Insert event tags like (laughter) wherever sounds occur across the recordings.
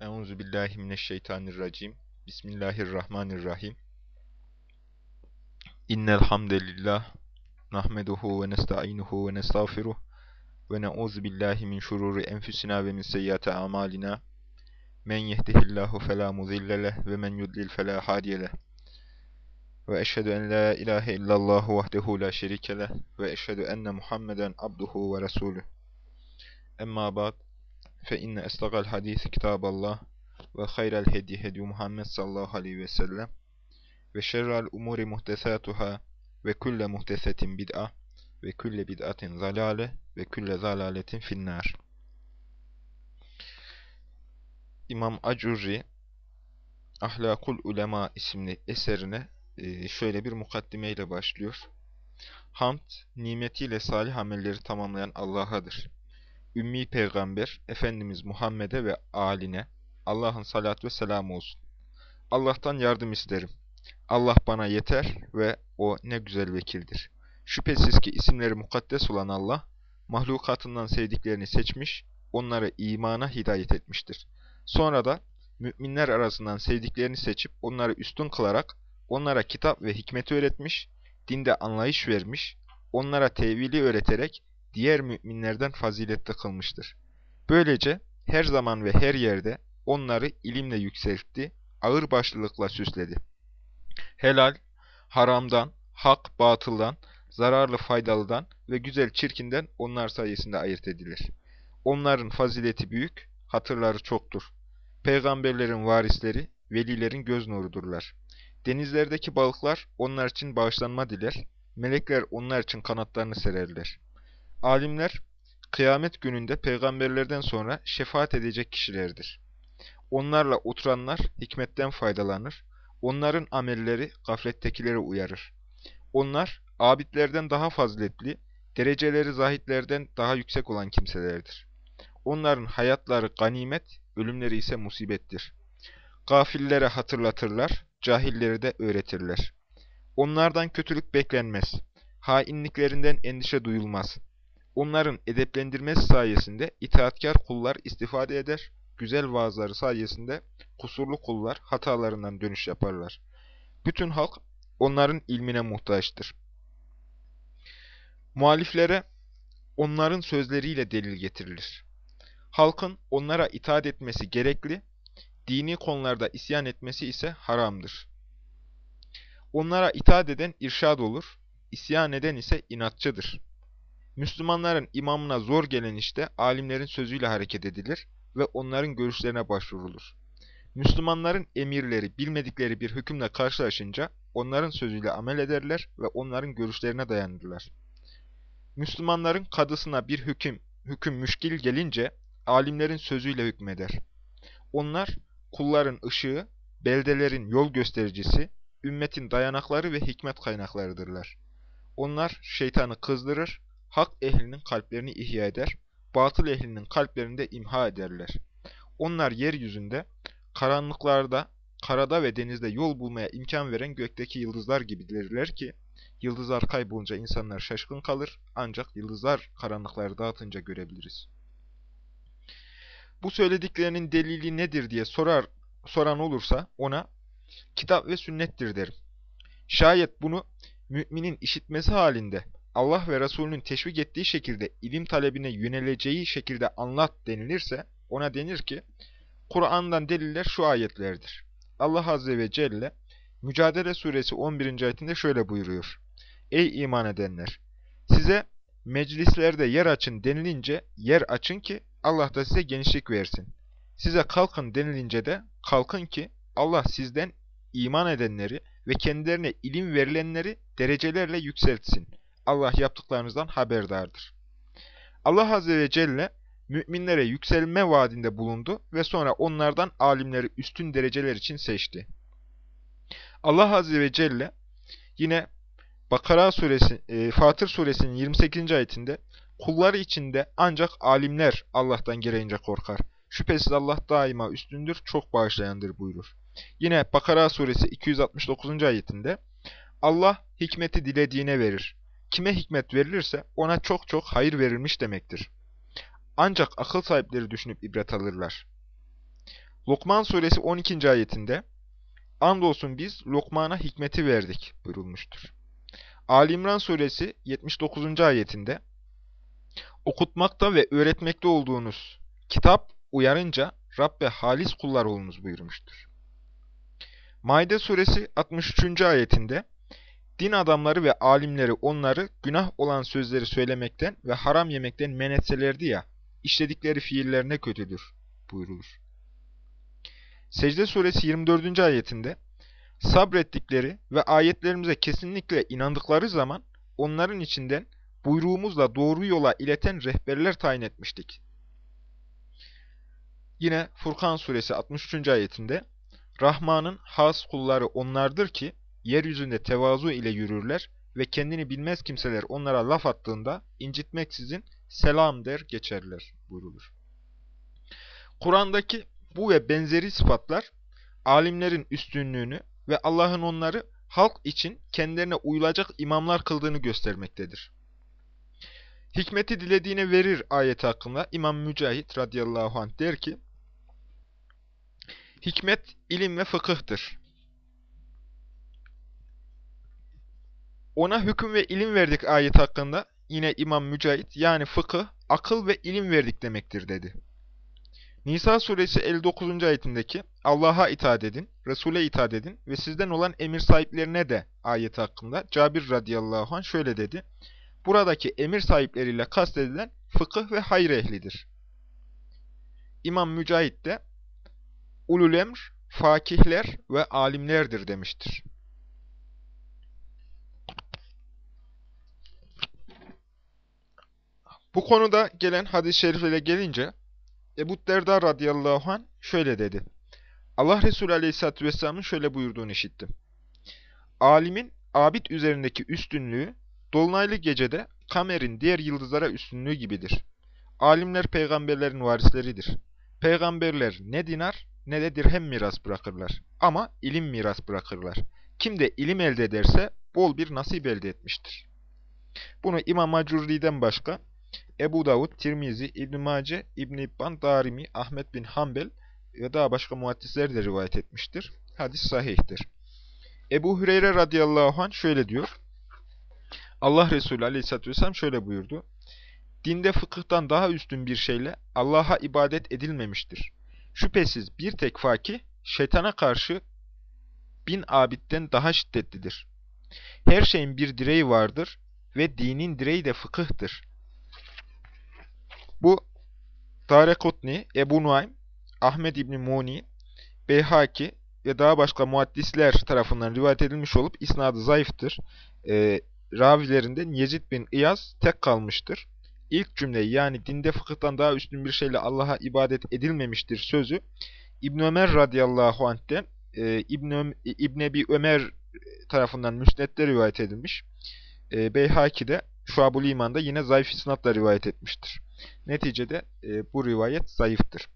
Euzu billahi mineşşeytanirracim. Bismillahirrahmanirrahim. İnnel hamdelellah nahmeduhu ve nestainuhu ve nestağfiruh ve na'uzu billahi min şururi enfusina ve min seyyiati amalina. Men yehdihillahu fela mudille leh ve men yudlil fela hadiye. Ve eşhedü en la ilahe illallah vahdehu la şerike ve eşhedü enne Muhammeden abduhu ve resuluh. Emma ba'd fe inne estaqal hadisi kitaballah ve hayral hedi hedi Muhammed sallallahu aleyhi ve sellem ve şerrel umuri muhtesatuhâ ve külle muhtesetin bid'a ve külle bid'atin zalale ve külle zalaletin finnâr. İmam Acurri Ahlakul Ulema isimli eserine e, şöyle bir mukaddimeyle başlıyor. Hamd, nimetiyle salih amelleri tamamlayan Allah'adır. Ümmi Peygamber, Efendimiz Muhammed'e ve âline, Allah'ın salat ve selamı olsun. Allah'tan yardım isterim. Allah bana yeter ve O ne güzel vekildir. Şüphesiz ki isimleri mukaddes olan Allah, mahlukatından sevdiklerini seçmiş, onları imana hidayet etmiştir. Sonra da müminler arasından sevdiklerini seçip onları üstün kılarak, onlara kitap ve hikmeti öğretmiş, dinde anlayış vermiş, onlara tevili öğreterek diğer müminlerden faziletli kılmıştır. Böylece her zaman ve her yerde onları ilimle yükseltti, ağır başlılıkla süsledi. Helal, haramdan, hak, batıldan, zararlı faydalıdan ve güzel çirkinden onlar sayesinde ayırt edilir. Onların fazileti büyük, hatırları çoktur. Peygamberlerin varisleri, velilerin göz nurudurlar. Denizlerdeki balıklar onlar için bağışlanma diler, melekler onlar için kanatlarını sererler. Alimler, kıyamet gününde peygamberlerden sonra şefaat edecek kişilerdir. Onlarla oturanlar hikmetten faydalanır, onların amelleri gaflettekilere uyarır. Onlar, abidlerden daha faziletli, dereceleri zahitlerden daha yüksek olan kimselerdir. Onların hayatları ganimet, ölümleri ise musibettir. Gafillere hatırlatırlar, cahilleri de öğretirler. Onlardan kötülük beklenmez, hainliklerinden endişe duyulmaz. Onların edeplendirmesi sayesinde itaatkar kullar istifade eder, güzel vaazları sayesinde kusurlu kullar hatalarından dönüş yaparlar. Bütün halk onların ilmine muhtaçtır. Muhaliflere onların sözleriyle delil getirilir. Halkın onlara itaat etmesi gerekli, dini konularda isyan etmesi ise haramdır. Onlara itaat eden irşad olur, isyan eden ise inatçıdır. Müslümanların imamına zor gelen işte alimlerin sözüyle hareket edilir ve onların görüşlerine başvurulur. Müslümanların emirleri bilmedikleri bir hükümle karşılaşınca onların sözüyle amel ederler ve onların görüşlerine dayanırlar. Müslümanların kadısına bir hüküm, hüküm müşkil gelince alimlerin sözüyle hükmeder. Onlar kulların ışığı, beldelerin yol göstericisi, ümmetin dayanakları ve hikmet kaynaklarıdırlar. Onlar şeytanı kızdırır, hak ehlinin kalplerini ihya eder, batıl ehlinin kalplerini de imha ederler. Onlar yeryüzünde, karanlıklarda, karada ve denizde yol bulmaya imkan veren gökteki yıldızlar gibidirler ki, yıldızlar kaybolunca insanlar şaşkın kalır, ancak yıldızlar karanlıkları dağıtınca görebiliriz. Bu söylediklerinin delili nedir diye sorar soran olursa ona, kitap ve sünnettir derim. Şayet bunu müminin işitmesi halinde Allah ve Resulünün teşvik ettiği şekilde ilim talebine yöneleceği şekilde anlat denilirse ona denir ki Kur'an'dan deliller şu ayetlerdir. Allah Azze ve Celle Mücadele Suresi 11. ayetinde şöyle buyuruyor. Ey iman edenler! Size meclislerde yer açın denilince yer açın ki Allah da size genişlik versin. Size kalkın denilince de kalkın ki Allah sizden iman edenleri ve kendilerine ilim verilenleri derecelerle yükseltsin. Allah yaptıklarınızdan haberdardır. Allah Azze ve Celle müminlere yükselme vaadinde bulundu ve sonra onlardan alimleri üstün dereceler için seçti. Allah Azze ve Celle yine Bakara suresi, e, Fatır suresinin 28. ayetinde kulları içinde ancak alimler Allah'tan gereğince korkar. Şüphesiz Allah daima üstündür, çok bağışlayandır buyurur. Yine Bakara suresi 269. ayetinde Allah hikmeti dilediğine verir. Kime hikmet verilirse ona çok çok hayır verilmiş demektir. Ancak akıl sahipleri düşünüp ibret alırlar. Lokman suresi 12. ayetinde Andolsun biz Lokman'a hikmeti verdik buyurulmuştur. Ali İmran suresi 79. ayetinde okutmakta ve öğretmekte olduğunuz kitap uyarınca Rabbe halis kullar olunuz buyurmuştur. Maide suresi 63. ayetinde din adamları ve alimleri onları günah olan sözleri söylemekten ve haram yemekten men etselerdi ya, işledikleri fiiller ne kötüdür buyurulur. Secde suresi 24. ayetinde sabrettikleri ve ayetlerimize kesinlikle inandıkları zaman onların içinden buyruğumuzla doğru yola ileten rehberler tayin etmiştik. Yine Furkan suresi 63. ayetinde Rahman'ın has kulları onlardır ki yeryüzünde tevazu ile yürürler ve kendini bilmez kimseler onlara laf attığında incitmeksizin selam der geçerler buyrulur. Kur'an'daki bu ve benzeri sıfatlar alimlerin üstünlüğünü ve Allah'ın onları halk için kendilerine uyulacak imamlar kıldığını göstermektedir. Hikmeti dilediğine verir ayeti hakkında İmam Mücahit radıyallahu anh der ki, Hikmet, ilim ve fıkıhtır. Ona hüküm ve ilim verdik ayet hakkında yine İmam Mücahit yani fıkıh, akıl ve ilim verdik demektir dedi. Nisa suresi 59. ayetindeki Allah'a itaat edin, Resul'e itaat edin ve sizden olan emir sahiplerine de ayet hakkında Cabir radıyallahu anh şöyle dedi. Buradaki emir sahipleriyle kastedilen fıkıh ve hayır ehlidir. İmam Mücahit de ulul emr, fakihler ve alimlerdir demiştir. Bu konuda gelen hadis-i şeriflere gelince Ebu Derda radıyallahu anh şöyle dedi. Allah Resulü aleyhissalatü vesselamın şöyle buyurduğunu işittim. Alimin abid üzerindeki üstünlüğü dolunaylı gecede kamerin diğer yıldızlara üstünlüğü gibidir. Alimler peygamberlerin varisleridir. Peygamberler ne dinar ne de dirhem miras bırakırlar. Ama ilim miras bırakırlar. Kim de ilim elde ederse bol bir nasip elde etmiştir. Bunu İmam Macurri'den başka Ebu Davud, Tirmizi, İbn Mace, İbn İbban, Darimi, Ahmet bin Hanbel ve daha başka muhaddisler de rivayet etmiştir. Hadis sahihtir. Ebu Hüreyre radıyallahu anh şöyle diyor. Allah Resulü aleyhissalatü vesselam şöyle buyurdu. Dinde fıkıhtan daha üstün bir şeyle Allah'a ibadet edilmemiştir. Şüphesiz bir tek fakih şeytana karşı bin abitten daha şiddetlidir. Her şeyin bir direği vardır ve dinin direği de fıkıhtır. Bu Darekutni, Ebu Nuaym, Ahmed İbni Muni, Beyhaki ve daha başka muaddisler tarafından rivayet edilmiş olup isnadı zayıftır. E, ravilerinden Yezid bin İyaz tek kalmıştır. İlk cümleyi yani dinde fıkıhtan daha üstün bir şeyle Allah'a ibadet edilmemiştir sözü İbn Ömer radıyallahu anh'ten e, İbn, Öm, İbn Ebi Ömer tarafından müsnette rivayet edilmiş. E, Beyhaki de Şuab-ül İman'da yine zayıf isnatla rivayet etmiştir. Neticede e, bu rivayet zayıftır.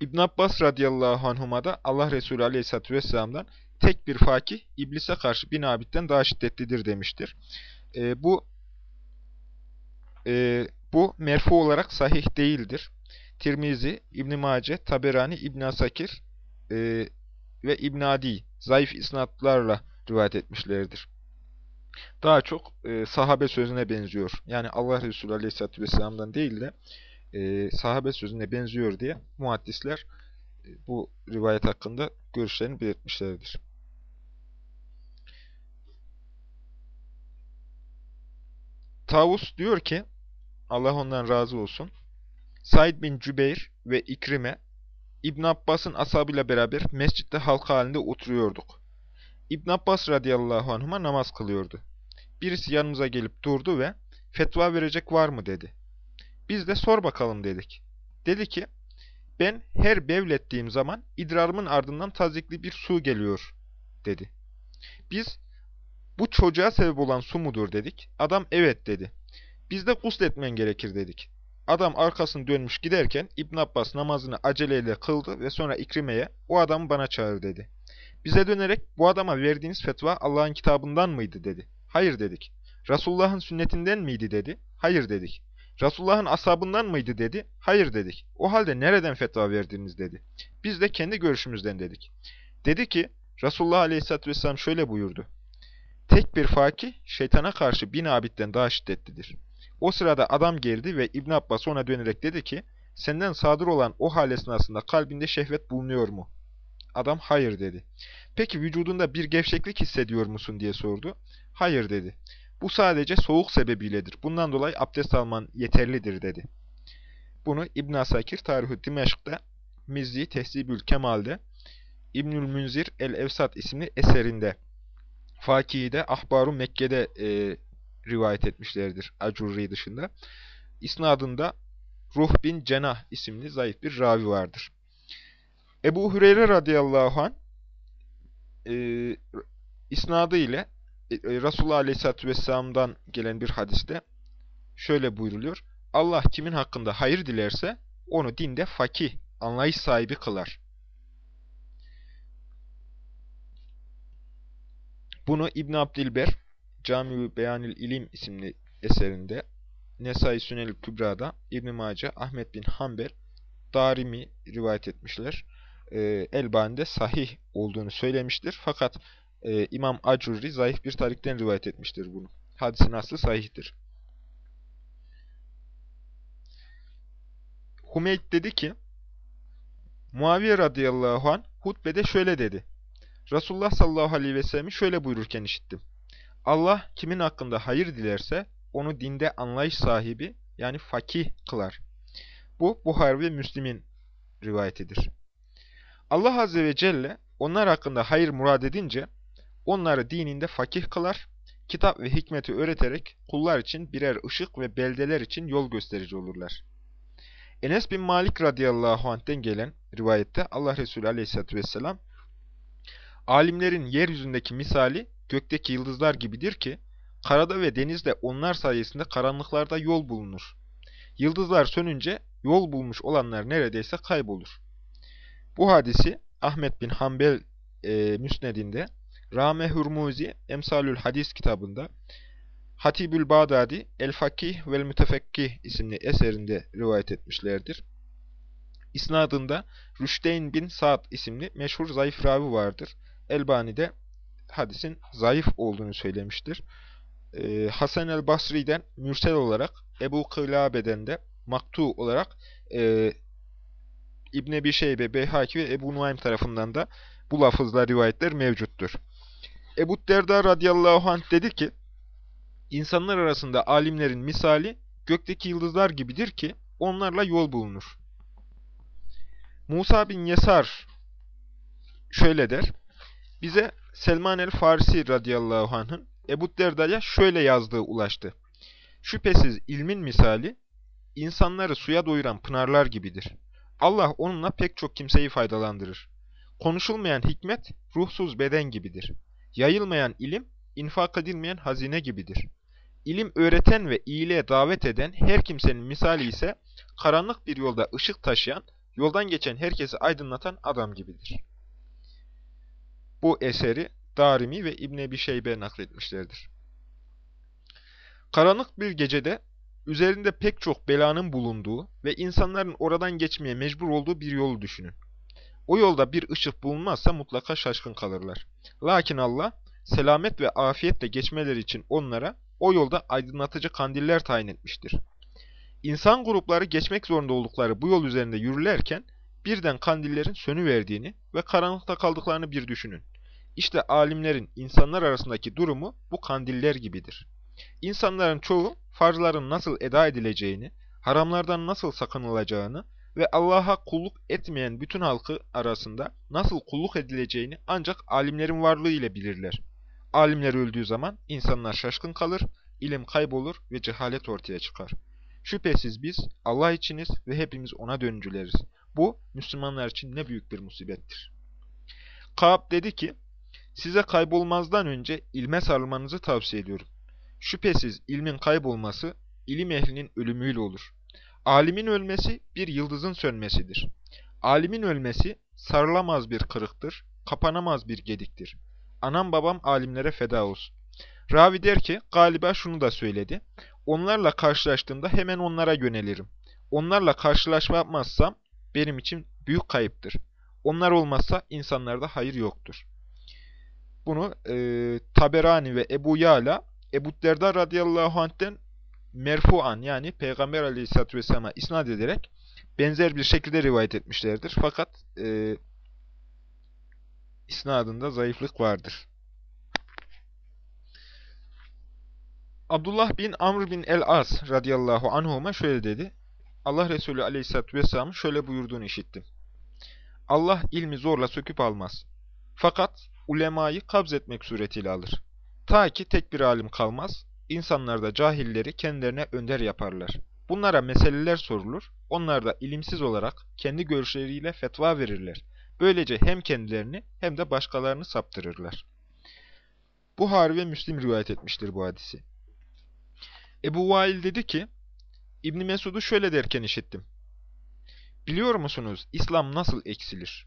İbn Abbas radıyallahu anhuma da Allah Resulü aleyhissalatü vesselam'dan tek bir fakih iblise karşı bin abitten daha şiddetlidir demiştir. E, bu e, bu merfu olarak sahih değildir. Tirmizi, İbn Mace, Taberani, İbn Asakir e, ve İbn Adi zayıf isnatlarla rivayet etmişlerdir daha çok e, sahabe sözüne benziyor. Yani Allah Resulü Aleyhisselatü Vesselam'dan değil de e, sahabe sözüne benziyor diye muhaddisler e, bu rivayet hakkında görüşlerini belirtmişlerdir. Tavus diyor ki, Allah ondan razı olsun, Said bin Cübeyr ve İkrime, İbn Abbas'ın ashabıyla beraber mescitte halka halinde oturuyorduk. İbn Abbas radıyallahu anhuma namaz kılıyordu. Birisi yanımıza gelip durdu ve fetva verecek var mı dedi. Biz de sor bakalım dedik. Dedi ki ben her bevlettiğim zaman idrarımın ardından tazikli bir su geliyor dedi. Biz bu çocuğa sebep olan su mudur dedik. Adam evet dedi. Biz de gusletmen gerekir dedik. Adam arkasını dönmüş giderken İbn Abbas namazını aceleyle kıldı ve sonra İkrime'ye o adamı bana çağır dedi. Bize dönerek bu adama verdiğiniz fetva Allah'ın kitabından mıydı dedi. Hayır dedik. Resulullah'ın sünnetinden miydi dedi. Hayır dedik. Resulullah'ın asabından mıydı dedi. Hayır dedik. O halde nereden fetva verdiniz dedi. Biz de kendi görüşümüzden dedik. Dedi ki Resulullah Aleyhisselatü Vesselam şöyle buyurdu. Tek bir fakih şeytana karşı bin abitten daha şiddetlidir. O sırada adam geldi ve İbn Abbas ona dönerek dedi ki senden sadır olan o hal esnasında kalbinde şehvet bulunuyor mu? Adam hayır dedi. Peki vücudunda bir gevşeklik hissediyor musun diye sordu. Hayır dedi. Bu sadece soğuk sebebiyledir. Bundan dolayı abdest alman yeterlidir dedi. Bunu İbn Asakir Tarihü Dimeşk'ta, Mizzi Tehzibül Kemal'de, İbnül Münzir El-Evsat isimli eserinde, Fakihi'de, Ahbaru Mekke'de e, rivayet etmişlerdir Acurri dışında. İsnadında Ruh bin Cenah isimli zayıf bir ravi vardır. Ebu Hüreyre radıyallahu anh e, isnadı ile e, e, Resulullah Aleyhisselatü Vesselam'dan gelen bir hadiste şöyle buyruluyor. Allah kimin hakkında hayır dilerse onu dinde fakih, anlayış sahibi kılar. Bunu İbn Abdilber Cami-ü Beyanil İlim isimli eserinde, Nesai Sünel Kübra'da, İbn Mace, Ahmet bin Hanbel, Darimi rivayet etmişler. Ee, Elbani'de sahih olduğunu söylemiştir. Fakat e, İmam Acurri zayıf bir tarikten rivayet etmiştir bunu. Hadisin aslı sahihtir. Humeyd dedi ki, Muaviye radıyallahu an hutbede şöyle dedi. Resulullah sallallahu aleyhi ve sellem'i şöyle buyururken işittim. Allah kimin hakkında hayır dilerse onu dinde anlayış sahibi yani fakih kılar. Bu Buhar ve Müslim'in rivayetidir. Allah Azze ve Celle onlar hakkında hayır murad edince onları dininde fakih kılar, kitap ve hikmeti öğreterek kullar için birer ışık ve beldeler için yol gösterici olurlar. Enes bin Malik radıyallahu anh'ten gelen rivayette Allah Resulü aleyhissalatü vesselam alimlerin yeryüzündeki misali gökteki yıldızlar gibidir ki karada ve denizde onlar sayesinde karanlıklarda yol bulunur. Yıldızlar sönünce yol bulmuş olanlar neredeyse kaybolur. Bu hadisi Ahmet bin Hanbel e, Müsned'inde, Rame Hürmuzi Emsalül Hadis kitabında, Hatibül Bağdadi El Fakih vel Mütefekkih isimli eserinde rivayet etmişlerdir. İsnadında Rüşteyn bin Sa'd isimli meşhur zayıf ravi vardır. Elbani de hadisin zayıf olduğunu söylemiştir. Ee, Hasan el Basri'den mürsel olarak, Ebu Kılabe'den de maktu olarak e, İbn Ebi Şeybe, Beyhaki ve Ebu Nuaym tarafından da bu lafızla rivayetler mevcuttur. Ebu Derda radıyallahu anh dedi ki, insanlar arasında alimlerin misali gökteki yıldızlar gibidir ki onlarla yol bulunur. Musa bin Yesar şöyle der, bize Selman el-Farisi radıyallahu anh'ın Ebu Derda'ya şöyle yazdığı ulaştı. Şüphesiz ilmin misali, insanları suya doyuran pınarlar gibidir. Allah onunla pek çok kimseyi faydalandırır. Konuşulmayan hikmet, ruhsuz beden gibidir. Yayılmayan ilim, infak edilmeyen hazine gibidir. İlim öğreten ve iyiliğe davet eden her kimsenin misali ise, karanlık bir yolda ışık taşıyan, yoldan geçen herkesi aydınlatan adam gibidir. Bu eseri Darimi ve İbn Ebi Şeybe nakletmişlerdir. Karanlık bir gecede üzerinde pek çok belanın bulunduğu ve insanların oradan geçmeye mecbur olduğu bir yolu düşünün. O yolda bir ışık bulunmazsa mutlaka şaşkın kalırlar. Lakin Allah selamet ve afiyetle geçmeleri için onlara o yolda aydınlatıcı kandiller tayin etmiştir. İnsan grupları geçmek zorunda oldukları bu yol üzerinde yürürlerken birden kandillerin sönüverdiğini ve karanlıkta kaldıklarını bir düşünün. İşte alimlerin insanlar arasındaki durumu bu kandiller gibidir. İnsanların çoğu farzların nasıl eda edileceğini, haramlardan nasıl sakınılacağını ve Allah'a kulluk etmeyen bütün halkı arasında nasıl kulluk edileceğini ancak alimlerin varlığı ile bilirler. Alimler öldüğü zaman insanlar şaşkın kalır, ilim kaybolur ve cehalet ortaya çıkar. Şüphesiz biz Allah içiniz ve hepimiz ona döncüleriz. Bu Müslümanlar için ne büyük bir musibettir. Kaab dedi ki, Size kaybolmazdan önce ilme sarılmanızı tavsiye ediyorum. Şüphesiz ilmin kaybolması, ilim ehlinin ölümüyle olur. Alimin ölmesi bir yıldızın sönmesidir. Alimin ölmesi sarılamaz bir kırıktır, kapanamaz bir gediktir. Anam babam alimlere feda olsun. Ravi der ki, galiba şunu da söyledi. Onlarla karşılaştığımda hemen onlara yönelirim. Onlarla karşılaşma yapmazsam benim için büyük kayıptır. Onlar olmazsa insanlarda hayır yoktur. Bunu e, Taberani ve Ebu Yala, Ebu Derda radıyallahu anh'ten merfuan yani Peygamber aleyhissalatü vesselam'a isnat ederek benzer bir şekilde rivayet etmişlerdir. Fakat e, isnadında zayıflık vardır. Abdullah bin Amr bin el-As radıyallahu anhuma şöyle dedi. Allah Resulü aleyhissalatü vesselam şöyle buyurduğunu işittim. Allah ilmi zorla söküp almaz. Fakat ulemayı kabz etmek suretiyle alır. Ta ki tek bir alim kalmaz, insanlar da cahilleri kendilerine önder yaparlar. Bunlara meseleler sorulur, onlar da ilimsiz olarak kendi görüşleriyle fetva verirler. Böylece hem kendilerini hem de başkalarını saptırırlar. Buhari ve Müslim rivayet etmiştir bu hadisi. Ebu Vail dedi ki, İbni Mesud'u şöyle derken işittim. Biliyor musunuz İslam nasıl eksilir?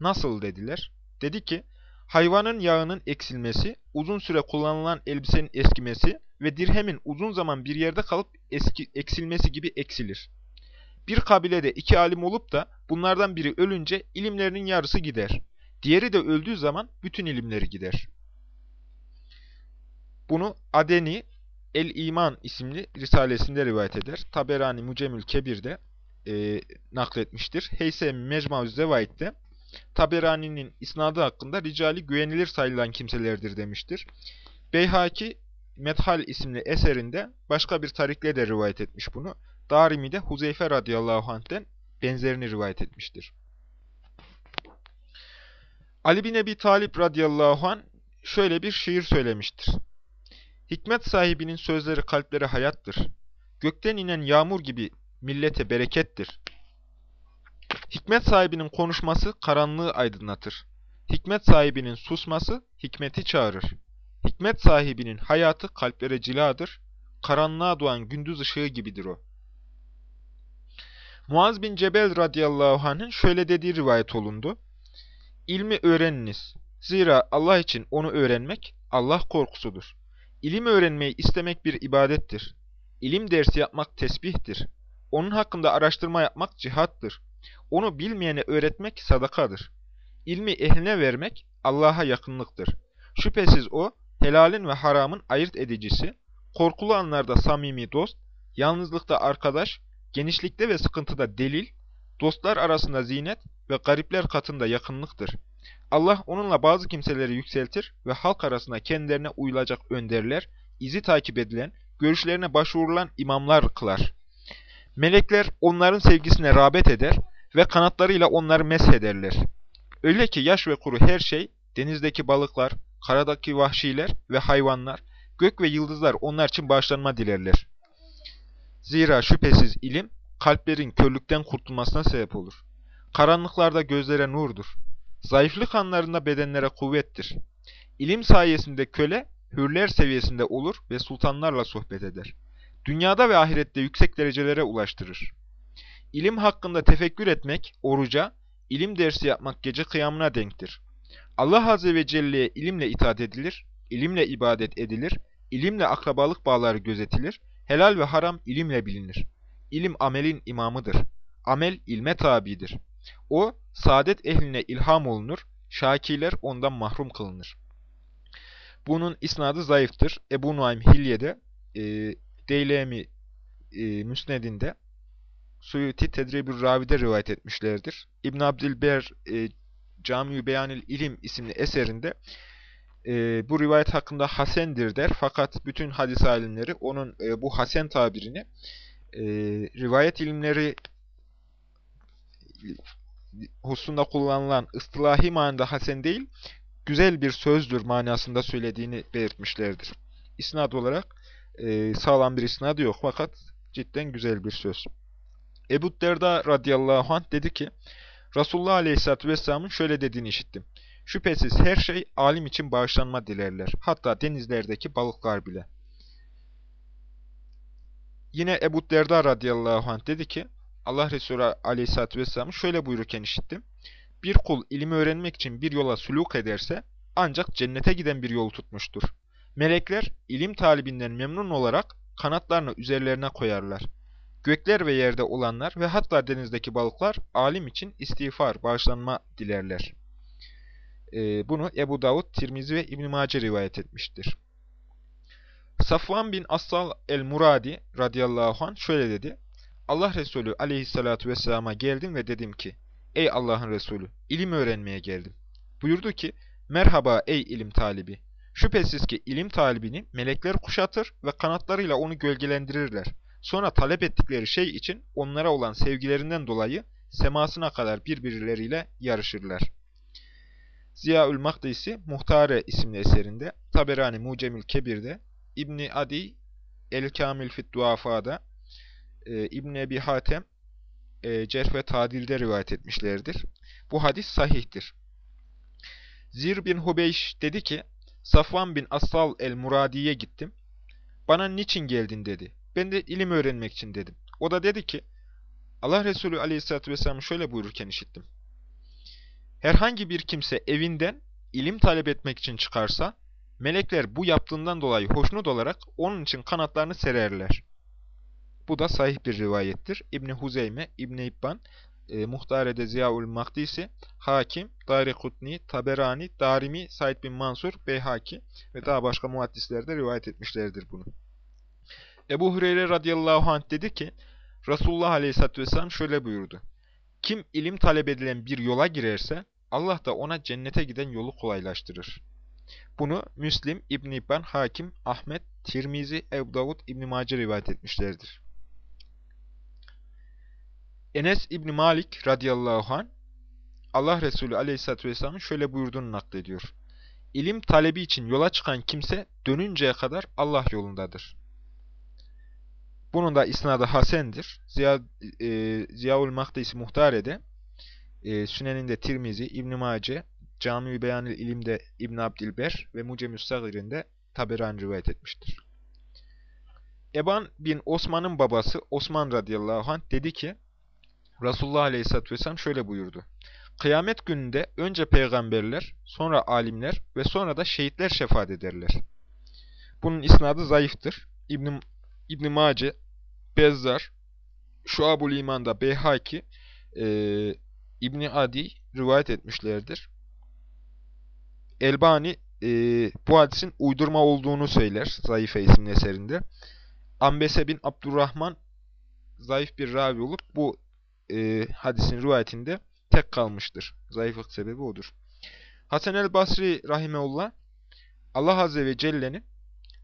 Nasıl dediler. Dedi ki, hayvanın yağının eksilmesi, uzun süre kullanılan elbisenin eskimesi ve dirhemin uzun zaman bir yerde kalıp eski, eksilmesi gibi eksilir. Bir kabilede iki alim olup da bunlardan biri ölünce ilimlerinin yarısı gider. Diğeri de öldüğü zaman bütün ilimleri gider. Bunu Adeni El-İman isimli risalesinde rivayet eder. Taberani Mucemül Kebir'de e, nakletmiştir. Heysem Mecmuaz Zevait'te Taberani'nin isnadı hakkında ricali güvenilir sayılan kimselerdir demiştir. Beyhaki Methal isimli eserinde başka bir tarikle de rivayet etmiş bunu. Darimi de Huzeyfe radıyallahu anh'ten benzerini rivayet etmiştir. Ali bin Ebi Talip radıyallahu anh şöyle bir şiir söylemiştir. Hikmet sahibinin sözleri kalplere hayattır. Gökten inen yağmur gibi millete berekettir. Hikmet sahibinin konuşması karanlığı aydınlatır. Hikmet sahibinin susması hikmeti çağırır. Hikmet sahibinin hayatı kalplere ciladır. Karanlığa doğan gündüz ışığı gibidir o. Muaz bin Cebel radıyallahu anh'ın şöyle dediği rivayet olundu. İlmi öğreniniz. Zira Allah için onu öğrenmek Allah korkusudur. İlim öğrenmeyi istemek bir ibadettir. İlim dersi yapmak tesbihtir. Onun hakkında araştırma yapmak cihattır. Onu bilmeyene öğretmek sadakadır. İlmi ehline vermek Allah'a yakınlıktır. Şüphesiz o, helalin ve haramın ayırt edicisi, korkulu anlarda samimi dost, yalnızlıkta arkadaş, genişlikte ve sıkıntıda delil, dostlar arasında zinet ve garipler katında yakınlıktır. Allah onunla bazı kimseleri yükseltir ve halk arasında kendilerine uyulacak önderler, izi takip edilen, görüşlerine başvurulan imamlar kılar. Melekler onların sevgisine rağbet eder ve kanatlarıyla onları meshederler. Öyle ki yaş ve kuru her şey, denizdeki balıklar, karadaki vahşiler ve hayvanlar, gök ve yıldızlar onlar için bağışlanma dilerler. Zira şüphesiz ilim, kalplerin körlükten kurtulmasına sebep olur. Karanlıklarda gözlere nurdur. Zayıflık anlarında bedenlere kuvvettir. İlim sayesinde köle, hürler seviyesinde olur ve sultanlarla sohbet eder. Dünyada ve ahirette yüksek derecelere ulaştırır. İlim hakkında tefekkür etmek, oruca, ilim dersi yapmak gece kıyamına denktir. Allah Azze ve Celle'ye ilimle itaat edilir, ilimle ibadet edilir, ilimle akrabalık bağları gözetilir, helal ve haram ilimle bilinir. İlim amelin imamıdır. Amel ilme tabidir. O, saadet ehline ilham olunur, şakiler ondan mahrum kılınır. Bunun isnadı zayıftır. Ebu Nuaym Hilye'de, e, Deylemi e, Müsned'inde, Suyuti Tedribül Ravi'de rivayet etmişlerdir. İbn Abdilber e, Cami-ü Beyanil İlim isimli eserinde e, bu rivayet hakkında hasendir der. Fakat bütün hadis alimleri onun e, bu hasen tabirini e, rivayet ilimleri hususunda kullanılan ıstılahi manada hasen değil, güzel bir sözdür manasında söylediğini belirtmişlerdir. İsnad olarak e, sağlam bir isnadı yok fakat cidden güzel bir söz. Ebu Derda radıyallahu anh dedi ki, Resulullah aleyhisselatü vesselamın şöyle dediğini işittim. Şüphesiz her şey alim için bağışlanma dilerler. Hatta denizlerdeki balıklar bile. Yine Ebu Derda radıyallahu anh dedi ki, Allah Resulü aleyhisselatü vesselam şöyle buyururken işittim. Bir kul ilmi öğrenmek için bir yola suluk ederse ancak cennete giden bir yol tutmuştur. Melekler ilim talibinden memnun olarak kanatlarını üzerlerine koyarlar. Gökler ve yerde olanlar ve hatta denizdeki balıklar alim için istiğfar, bağışlanma dilerler. Ee, bunu Ebu Davud, Tirmizi ve İbn-i Mace rivayet etmiştir. Safvan bin Assal el-Muradi radıyallahu anh şöyle dedi. Allah Resulü aleyhissalatu vesselama geldim ve dedim ki, Ey Allah'ın Resulü, ilim öğrenmeye geldim. Buyurdu ki, merhaba ey ilim talibi. Şüphesiz ki ilim talibini melekler kuşatır ve kanatlarıyla onu gölgelendirirler. Sonra talep ettikleri şey için onlara olan sevgilerinden dolayı semasına kadar birbirleriyle yarışırlar. Ziyaül Makdisi Muhtare isimli eserinde, Taberani Mucemül Kebir'de, İbni Adi El-Kamil Fit Duafa'da, e, İbni Ebi Hatem e, Cerh ve Tadil'de rivayet etmişlerdir. Bu hadis sahihtir. Zir bin Hubeyş dedi ki, Safvan bin Asal el-Muradi'ye gittim. Bana niçin geldin dedi. Ben de ilim öğrenmek için dedim. O da dedi ki, Allah Resulü aleyhissalatü vesselam şöyle buyururken işittim. Herhangi bir kimse evinden ilim talep etmek için çıkarsa, melekler bu yaptığından dolayı hoşnut olarak onun için kanatlarını sererler. Bu da sahih bir rivayettir. İbni Huzeyme, İbni İbban, e, Muhtare'de Ziyaul Mahdisi, Hakim, Darikutni, Taberani, Darimi, Said bin Mansur, Beyhaki ve daha başka muhaddisler de rivayet etmişlerdir bunu. Ebu Hureyre radıyallahu anh dedi ki, Resulullah aleyhisselatü vesselam şöyle buyurdu. Kim ilim talep edilen bir yola girerse, Allah da ona cennete giden yolu kolaylaştırır. Bunu Müslim, İbn İbban, Hakim, Ahmet, Tirmizi, Ebu Davud, İbn Mace rivayet etmişlerdir. Enes İbn Malik radıyallahu anh Allah Resulü aleyhissalatü vesselamın şöyle buyurduğunu naklediyor. İlim talebi için yola çıkan kimse dönünceye kadar Allah yolundadır. Bunun da isnadı Hasen'dir. Ziya, e, Ziyaul Mahdisi Muhtare'de, e, Sünen'inde Tirmizi, İbn-i Mace, Cami-i Beyanil İlim'de İbn Abdilber ve Mucemüs Sagir'inde Taberan rivayet etmiştir. Eban bin Osman'ın babası Osman radıyallahu anh dedi ki, Resulullah Aleyhisselatü Vesselam şöyle buyurdu. Kıyamet gününde önce peygamberler, sonra alimler ve sonra da şehitler şefaat ederler. Bunun isnadı zayıftır. İbn İbn Mace, Bezzar, Şuabul İman'da Beyhaki, e, İbn Adi rivayet etmişlerdir. Elbani e, bu hadisin uydurma olduğunu söyler Zayıfe isimli eserinde. Ambese bin Abdurrahman zayıf bir ravi olup bu e, hadisin rivayetinde tek kalmıştır. Zayıflık sebebi odur. Hasan el Basri rahimeullah Allah Azze ve Celle'nin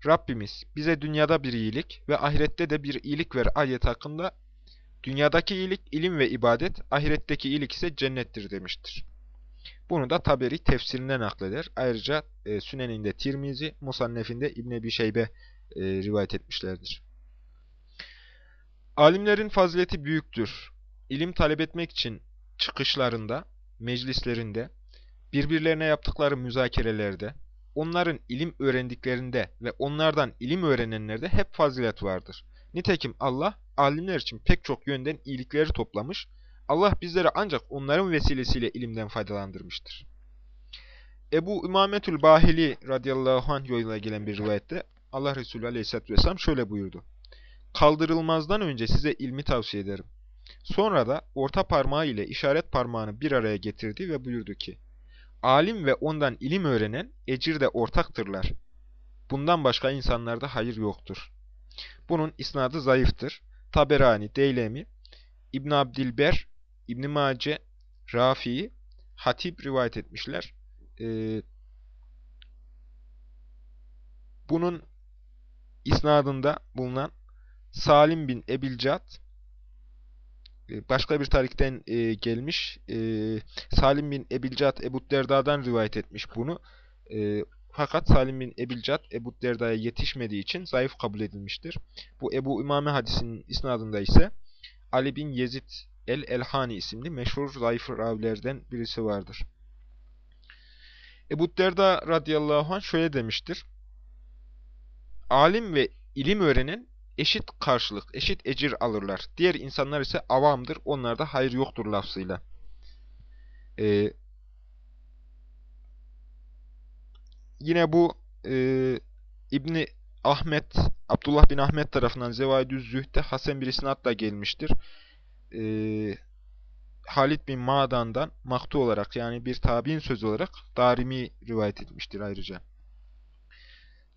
Rabbimiz bize dünyada bir iyilik ve ahirette de bir iyilik ver ayet hakkında dünyadaki iyilik ilim ve ibadet, ahiretteki iyilik ise cennettir demiştir. Bunu da Taberi tefsirinden nakleder. Ayrıca e, Sünen'inde Tirmizi, Musannef'inde İbn Ebi Şeybe e, rivayet etmişlerdir. Alimlerin fazileti büyüktür. İlim talep etmek için çıkışlarında, meclislerinde, birbirlerine yaptıkları müzakerelerde, onların ilim öğrendiklerinde ve onlardan ilim öğrenenlerde hep fazilet vardır. Nitekim Allah, alimler için pek çok yönden iyilikleri toplamış, Allah bizleri ancak onların vesilesiyle ilimden faydalandırmıştır. Ebu İmametül Bahili radıyallahu anh yoluyla gelen bir rivayette Allah Resulü aleyhisselatü vesselam şöyle buyurdu. Kaldırılmazdan önce size ilmi tavsiye ederim. Sonra da orta parmağı ile işaret parmağını bir araya getirdi ve buyurdu ki, Alim ve ondan ilim öğrenen ecirde ortaktırlar. Bundan başka insanlarda hayır yoktur. Bunun isnadı zayıftır. Taberani, Deylemi, İbn Abdilber, İbn Mace, Rafi, Hatip rivayet etmişler. Ee, bunun isnadında bulunan Salim bin Ebilcat başka bir tarikten e, gelmiş. E, Salim bin Ebilcat Ebu Derda'dan rivayet etmiş bunu. E, fakat Salim bin Ebilcat Ebu Derda'ya yetişmediği için zayıf kabul edilmiştir. Bu Ebu İmame hadisinin isnadında ise Ali bin Yezid el-Elhani isimli meşhur zayıf ravilerden birisi vardır. Ebu Derda radıyallahu anh şöyle demiştir. Alim ve ilim öğrenen eşit karşılık, eşit ecir alırlar. Diğer insanlar ise avamdır, onlarda hayır yoktur lafzıyla. Ee, yine bu e, İbni Ahmet, Abdullah bin Ahmet tarafından Zevaidüz Zühd'de Hasan bir isnatla gelmiştir. Ee, Halid bin Madan'dan maktu olarak yani bir tabi'in sözü olarak Darimi rivayet etmiştir ayrıca.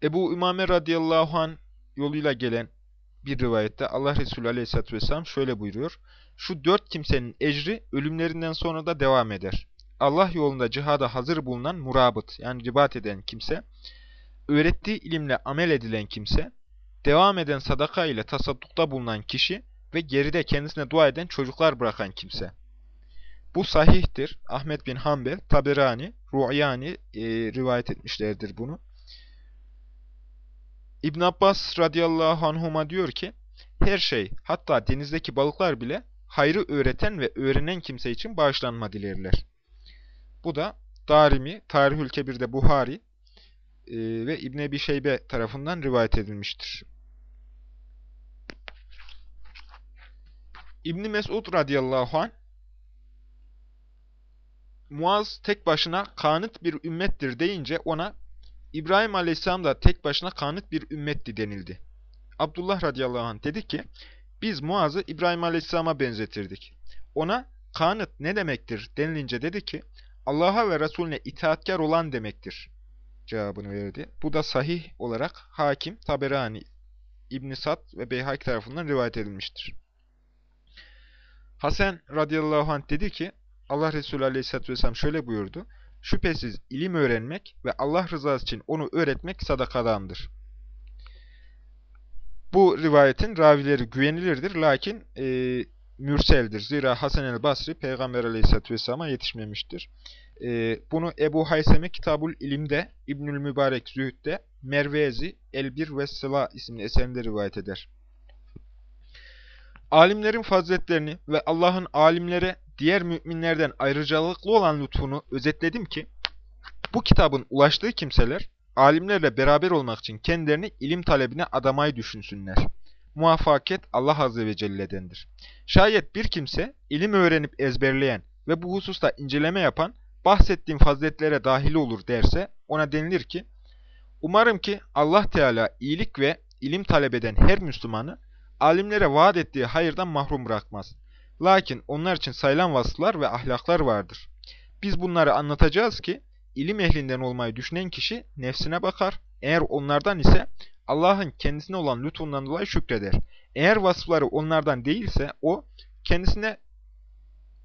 Ebu Ümame radıyallahu an yoluyla gelen bir rivayette Allah Resulü aleyhissalatü vesselam şöyle buyuruyor. Şu dört kimsenin ecri ölümlerinden sonra da devam eder. Allah yolunda cihada hazır bulunan murabıt yani ribat eden kimse, öğrettiği ilimle amel edilen kimse, devam eden sadaka ile tasaddukta bulunan kişi ve geride kendisine dua eden çocuklar bırakan kimse. Bu sahihtir. Ahmet bin Hanbel, Taberani, Ru'yani e, rivayet etmişlerdir bunu. İbn Abbas radıyallahu anhuma diyor ki, her şey, hatta denizdeki balıklar bile hayrı öğreten ve öğrenen kimse için bağışlanma dilerler. Bu da Darimi, Tarihül Kebir'de Buhari e, ve İbn Ebi Şeybe tarafından rivayet edilmiştir. İbn Mesud radıyallahu anh Muaz tek başına kanıt bir ümmettir deyince ona İbrahim aleyhisselam da tek başına kanıt bir ümmetti denildi. Abdullah radıyallahu anh dedi ki, biz Muaz'ı İbrahim aleyhisselama benzetirdik. Ona kanıt ne demektir denilince dedi ki, Allah'a ve Resulüne itaatkar olan demektir cevabını verdi. Bu da sahih olarak Hakim, Taberani, İbn Sad ve Beyhaki tarafından rivayet edilmiştir. Hasan radıyallahu anh dedi ki, Allah Resulü aleyhisselatü vesselam şöyle buyurdu. Şüphesiz ilim öğrenmek ve Allah rızası için onu öğretmek sadakadandır. Bu rivayetin ravileri güvenilirdir lakin e, mürseldir. Zira Hasan el Basri Peygamber aleyhisselatü vesselama yetişmemiştir. E, bunu Ebu Hayseme Kitabul İlim'de, İbnül Mübarek Zühd'de, Mervezi El-Bir ve Sıla isimli eserinde rivayet eder. Alimlerin faziletlerini ve Allah'ın alimlere diğer müminlerden ayrıcalıklı olan lütfunu özetledim ki, bu kitabın ulaştığı kimseler, alimlerle beraber olmak için kendilerini ilim talebine adamayı düşünsünler. Muvaffaket Allah Azze ve Celle'dendir. Şayet bir kimse, ilim öğrenip ezberleyen ve bu hususta inceleme yapan, bahsettiğim faziletlere dahil olur derse, ona denilir ki, Umarım ki Allah Teala iyilik ve ilim talep eden her Müslümanı, alimlere vaat ettiği hayırdan mahrum bırakmaz. Lakin onlar için sayılan vasıflar ve ahlaklar vardır. Biz bunları anlatacağız ki, ilim ehlinden olmayı düşünen kişi nefsine bakar. Eğer onlardan ise Allah'ın kendisine olan lütfundan dolayı şükreder. Eğer vasıfları onlardan değilse o kendisine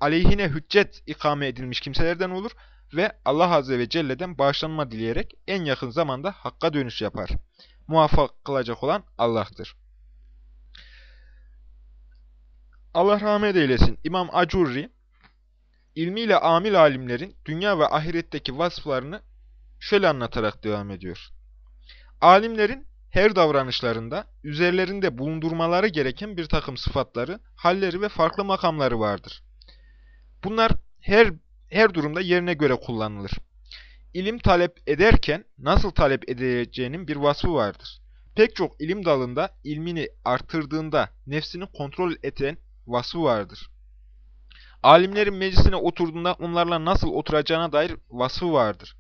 aleyhine hüccet ikame edilmiş kimselerden olur ve Allah Azze ve Celle'den bağışlanma dileyerek en yakın zamanda hakka dönüş yapar. Muvaffak kılacak olan Allah'tır. Allah rahmet eylesin. İmam Acurri, ilmiyle amil alimlerin dünya ve ahiretteki vasıflarını şöyle anlatarak devam ediyor. Alimlerin her davranışlarında üzerlerinde bulundurmaları gereken bir takım sıfatları, halleri ve farklı makamları vardır. Bunlar her her durumda yerine göre kullanılır. İlim talep ederken nasıl talep edeceğinin bir vasfı vardır. Pek çok ilim dalında ilmini artırdığında nefsini kontrol eden vasfı vardır. Alimlerin meclisine oturduğunda onlarla nasıl oturacağına dair vasfı vardır.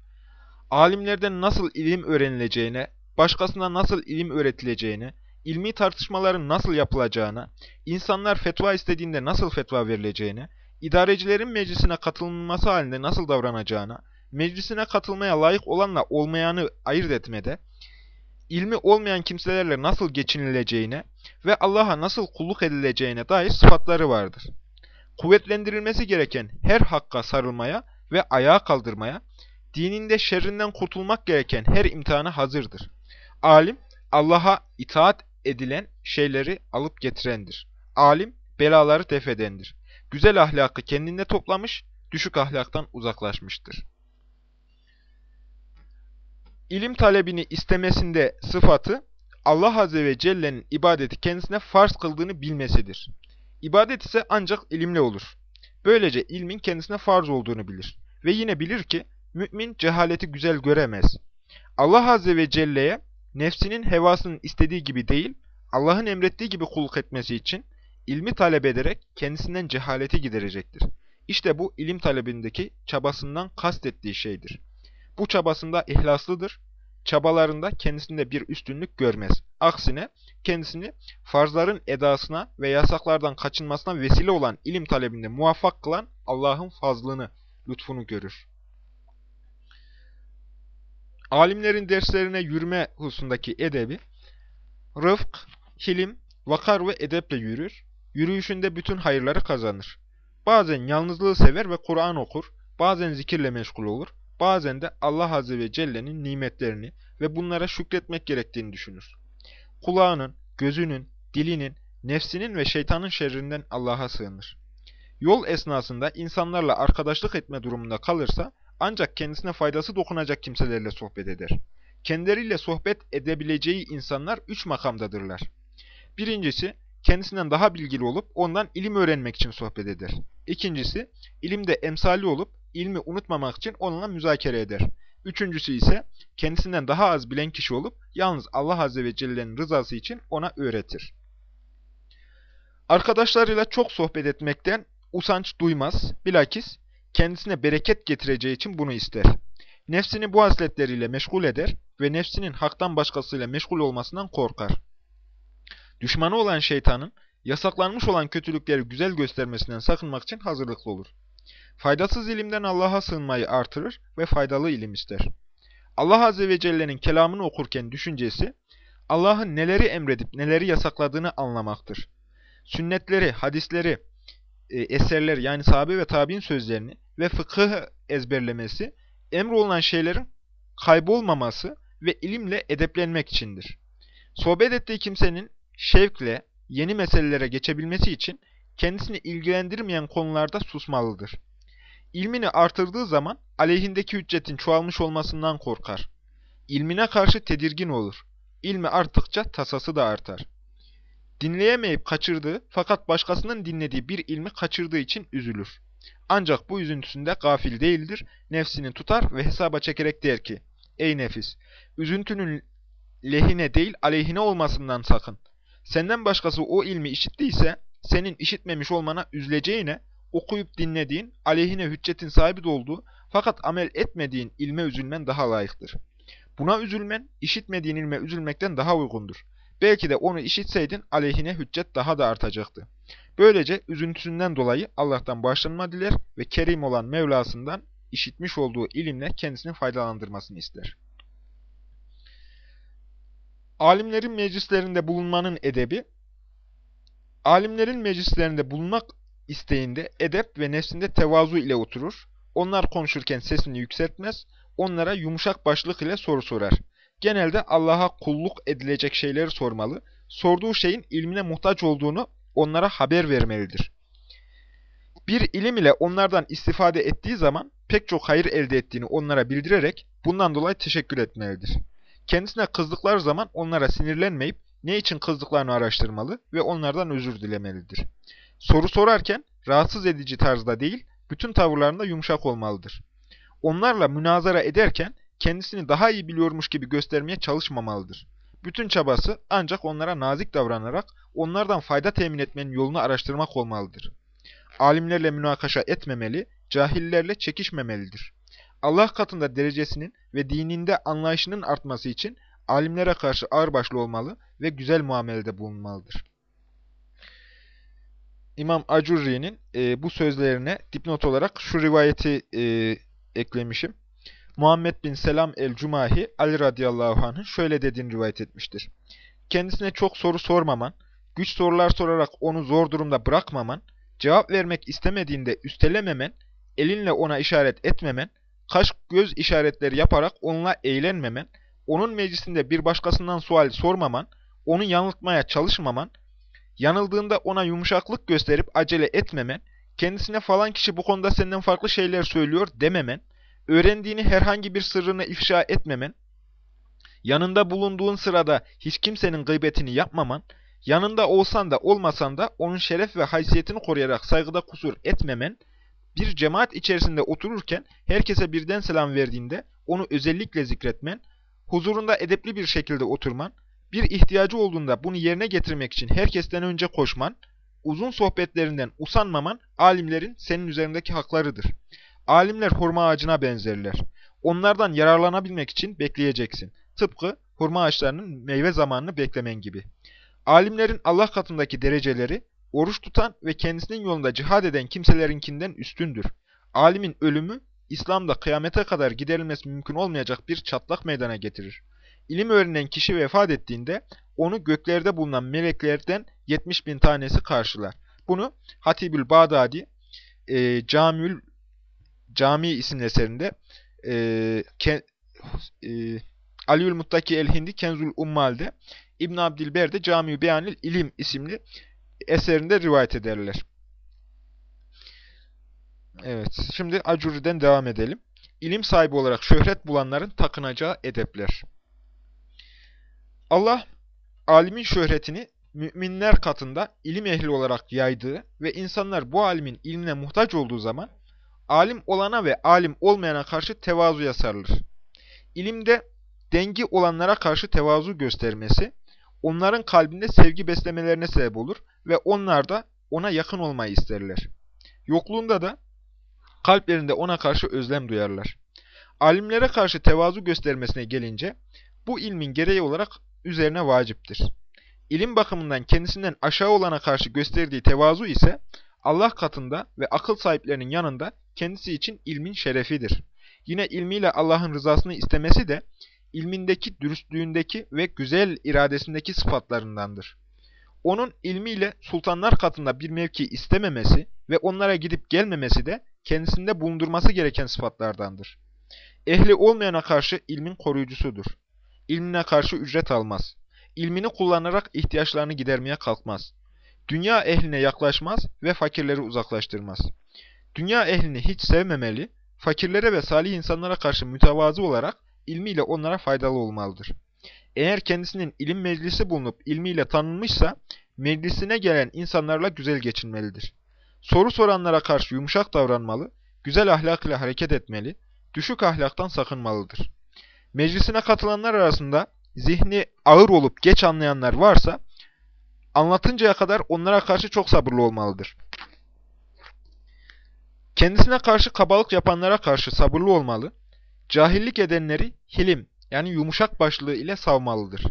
Alimlerden nasıl ilim öğrenileceğine, başkasına nasıl ilim öğretileceğine, ilmi tartışmaların nasıl yapılacağına, insanlar fetva istediğinde nasıl fetva verileceğine, idarecilerin meclisine katılması halinde nasıl davranacağına, meclisine katılmaya layık olanla olmayanı ayırt etmede, ilmi olmayan kimselerle nasıl geçinileceğine ve Allah'a nasıl kulluk edileceğine dair sıfatları vardır. Kuvvetlendirilmesi gereken her hakka sarılmaya ve ayağa kaldırmaya, dininde şerrinden kurtulmak gereken her imtihana hazırdır. Alim, Allah'a itaat edilen şeyleri alıp getirendir. Alim, belaları defedendir. Güzel ahlakı kendinde toplamış, düşük ahlaktan uzaklaşmıştır. İlim talebini istemesinde sıfatı, Allah Azze ve Celle'nin ibadeti kendisine farz kıldığını bilmesidir. İbadet ise ancak ilimle olur. Böylece ilmin kendisine farz olduğunu bilir. Ve yine bilir ki, mümin cehaleti güzel göremez. Allah Azze ve Celle'ye nefsinin hevasının istediği gibi değil, Allah'ın emrettiği gibi kulluk etmesi için ilmi talep ederek kendisinden cehaleti giderecektir. İşte bu ilim talebindeki çabasından kastettiği şeydir. Bu çabasında ihlaslıdır çabalarında kendisinde bir üstünlük görmez. Aksine kendisini farzların edasına ve yasaklardan kaçınmasına vesile olan ilim talebinde muvaffak kılan Allah'ın fazlını, lütfunu görür. Alimlerin derslerine yürüme hususundaki edebi, rıfk, hilim, vakar ve edeple yürür, yürüyüşünde bütün hayırları kazanır. Bazen yalnızlığı sever ve Kur'an okur, bazen zikirle meşgul olur, bazen de Allah Azze ve Celle'nin nimetlerini ve bunlara şükretmek gerektiğini düşünür. Kulağının, gözünün, dilinin, nefsinin ve şeytanın şerrinden Allah'a sığınır. Yol esnasında insanlarla arkadaşlık etme durumunda kalırsa ancak kendisine faydası dokunacak kimselerle sohbet eder. Kendileriyle sohbet edebileceği insanlar üç makamdadırlar. Birincisi, kendisinden daha bilgili olup ondan ilim öğrenmek için sohbet eder. İkincisi, ilimde emsali olup ilmi unutmamak için onunla müzakere eder. Üçüncüsü ise kendisinden daha az bilen kişi olup yalnız Allah Azze ve Celle'nin rızası için ona öğretir. Arkadaşlarıyla çok sohbet etmekten usanç duymaz, bilakis kendisine bereket getireceği için bunu ister. Nefsini bu hasletleriyle meşgul eder ve nefsinin haktan başkasıyla meşgul olmasından korkar. Düşmanı olan şeytanın yasaklanmış olan kötülükleri güzel göstermesinden sakınmak için hazırlıklı olur. Faydasız ilimden Allah'a sığınmayı artırır ve faydalı ilim ister. Allah Azze ve Celle'nin kelamını okurken düşüncesi, Allah'ın neleri emredip neleri yasakladığını anlamaktır. Sünnetleri, hadisleri, e, eserler yani sahabe ve tabi'in sözlerini ve fıkıh ezberlemesi, emrolunan şeylerin kaybolmaması ve ilimle edeplenmek içindir. Sohbet ettiği kimsenin şevkle yeni meselelere geçebilmesi için kendisini ilgilendirmeyen konularda susmalıdır. İlmini artırdığı zaman aleyhindeki hüccetin çoğalmış olmasından korkar. İlmine karşı tedirgin olur. İlmi arttıkça tasası da artar. Dinleyemeyip kaçırdığı fakat başkasının dinlediği bir ilmi kaçırdığı için üzülür. Ancak bu üzüntüsünde gafil değildir, nefsini tutar ve hesaba çekerek der ki, Ey nefis! Üzüntünün lehine değil aleyhine olmasından sakın. Senden başkası o ilmi işittiyse, senin işitmemiş olmana üzüleceğine, okuyup dinlediğin, aleyhine hüccetin sahibi olduğu fakat amel etmediğin ilme üzülmen daha layıktır. Buna üzülmen, işitmediğin ilme üzülmekten daha uygundur. Belki de onu işitseydin aleyhine hüccet daha da artacaktı. Böylece üzüntüsünden dolayı Allah'tan bağışlanma diler ve kerim olan Mevlasından işitmiş olduğu ilimle kendisini faydalandırmasını ister. Alimlerin meclislerinde bulunmanın edebi, alimlerin meclislerinde bulunmak isteğinde edep ve nefsinde tevazu ile oturur. Onlar konuşurken sesini yükseltmez, onlara yumuşak başlık ile soru sorar. Genelde Allah'a kulluk edilecek şeyleri sormalı, sorduğu şeyin ilmine muhtaç olduğunu onlara haber vermelidir. Bir ilim ile onlardan istifade ettiği zaman pek çok hayır elde ettiğini onlara bildirerek bundan dolayı teşekkür etmelidir. Kendisine kızdıkları zaman onlara sinirlenmeyip ne için kızdıklarını araştırmalı ve onlardan özür dilemelidir. Soru sorarken rahatsız edici tarzda değil, bütün tavırlarında yumuşak olmalıdır. Onlarla münazara ederken kendisini daha iyi biliyormuş gibi göstermeye çalışmamalıdır. Bütün çabası ancak onlara nazik davranarak onlardan fayda temin etmenin yolunu araştırmak olmalıdır. Alimlerle münakaşa etmemeli, cahillerle çekişmemelidir. Allah katında derecesinin ve dininde anlayışının artması için alimlere karşı ağırbaşlı olmalı ve güzel muamelede bulunmalıdır. İmam Acurri'nin e, bu sözlerine dipnot olarak şu rivayeti e, eklemişim. Muhammed bin Selam el-Cumahi Ali radıyallahu anh'ın şöyle dediğini rivayet etmiştir. Kendisine çok soru sormaman, güç sorular sorarak onu zor durumda bırakmaman, cevap vermek istemediğinde üstelememen, elinle ona işaret etmemen, kaş göz işaretleri yaparak onunla eğlenmemen, onun meclisinde bir başkasından sual sormaman, onu yanıltmaya çalışmaman, yanıldığında ona yumuşaklık gösterip acele etmemen, kendisine falan kişi bu konuda senden farklı şeyler söylüyor dememen, öğrendiğini herhangi bir sırrını ifşa etmemen, yanında bulunduğun sırada hiç kimsenin gıybetini yapmaman, yanında olsan da olmasan da onun şeref ve haysiyetini koruyarak saygıda kusur etmemen, bir cemaat içerisinde otururken herkese birden selam verdiğinde onu özellikle zikretmen, huzurunda edepli bir şekilde oturman, bir ihtiyacı olduğunda bunu yerine getirmek için herkesten önce koşman, uzun sohbetlerinden usanmaman alimlerin senin üzerindeki haklarıdır. Alimler hurma ağacına benzerler. Onlardan yararlanabilmek için bekleyeceksin. Tıpkı hurma ağaçlarının meyve zamanını beklemen gibi. Alimlerin Allah katındaki dereceleri, oruç tutan ve kendisinin yolunda cihad eden kimselerinkinden üstündür. Alimin ölümü, İslam'da kıyamete kadar giderilmesi mümkün olmayacak bir çatlak meydana getirir. İlim öğrenen kişi vefat ettiğinde, onu göklerde bulunan meleklerden 70 bin tanesi karşılar. Bunu Hatibül Bağdadi, e, Camül Cami isimli eserinde e, ke, e, Aliül Muttaki el-Hindi Kenzul Ummal'de İbn Abdilber de Cami Beyanil İlim isimli eserinde rivayet ederler. Evet, şimdi Acuri'den devam edelim. İlim sahibi olarak şöhret bulanların takınacağı edepler. Allah, alimin şöhretini müminler katında ilim ehli olarak yaydığı ve insanlar bu alimin ilmine muhtaç olduğu zaman, alim olana ve alim olmayana karşı tevazuya sarılır. İlimde dengi olanlara karşı tevazu göstermesi, onların kalbinde sevgi beslemelerine sebep olur ve onlar da ona yakın olmayı isterler. Yokluğunda da kalplerinde ona karşı özlem duyarlar. Alimlere karşı tevazu göstermesine gelince, bu ilmin gereği olarak üzerine vaciptir. İlim bakımından kendisinden aşağı olana karşı gösterdiği tevazu ise, Allah katında ve akıl sahiplerinin yanında kendisi için ilmin şerefidir. Yine ilmiyle Allah'ın rızasını istemesi de, ilmindeki, dürüstlüğündeki ve güzel iradesindeki sıfatlarındandır. Onun ilmiyle sultanlar katında bir mevki istememesi ve onlara gidip gelmemesi de kendisinde bulundurması gereken sıfatlardandır. Ehli olmayana karşı ilmin koruyucusudur. İlmine karşı ücret almaz. İlmini kullanarak ihtiyaçlarını gidermeye kalkmaz. Dünya ehline yaklaşmaz ve fakirleri uzaklaştırmaz. Dünya ehlini hiç sevmemeli, fakirlere ve salih insanlara karşı mütevazı olarak ilmiyle onlara faydalı olmalıdır. Eğer kendisinin ilim meclisi bulunup ilmiyle tanınmışsa, meclisine gelen insanlarla güzel geçinmelidir. Soru soranlara karşı yumuşak davranmalı, güzel ahlak ile hareket etmeli, düşük ahlaktan sakınmalıdır. Meclisine katılanlar arasında zihni ağır olup geç anlayanlar varsa, anlatıncaya kadar onlara karşı çok sabırlı olmalıdır. Kendisine karşı kabalık yapanlara karşı sabırlı olmalı, cahillik edenleri hilim yani yumuşak başlığı ile savmalıdır.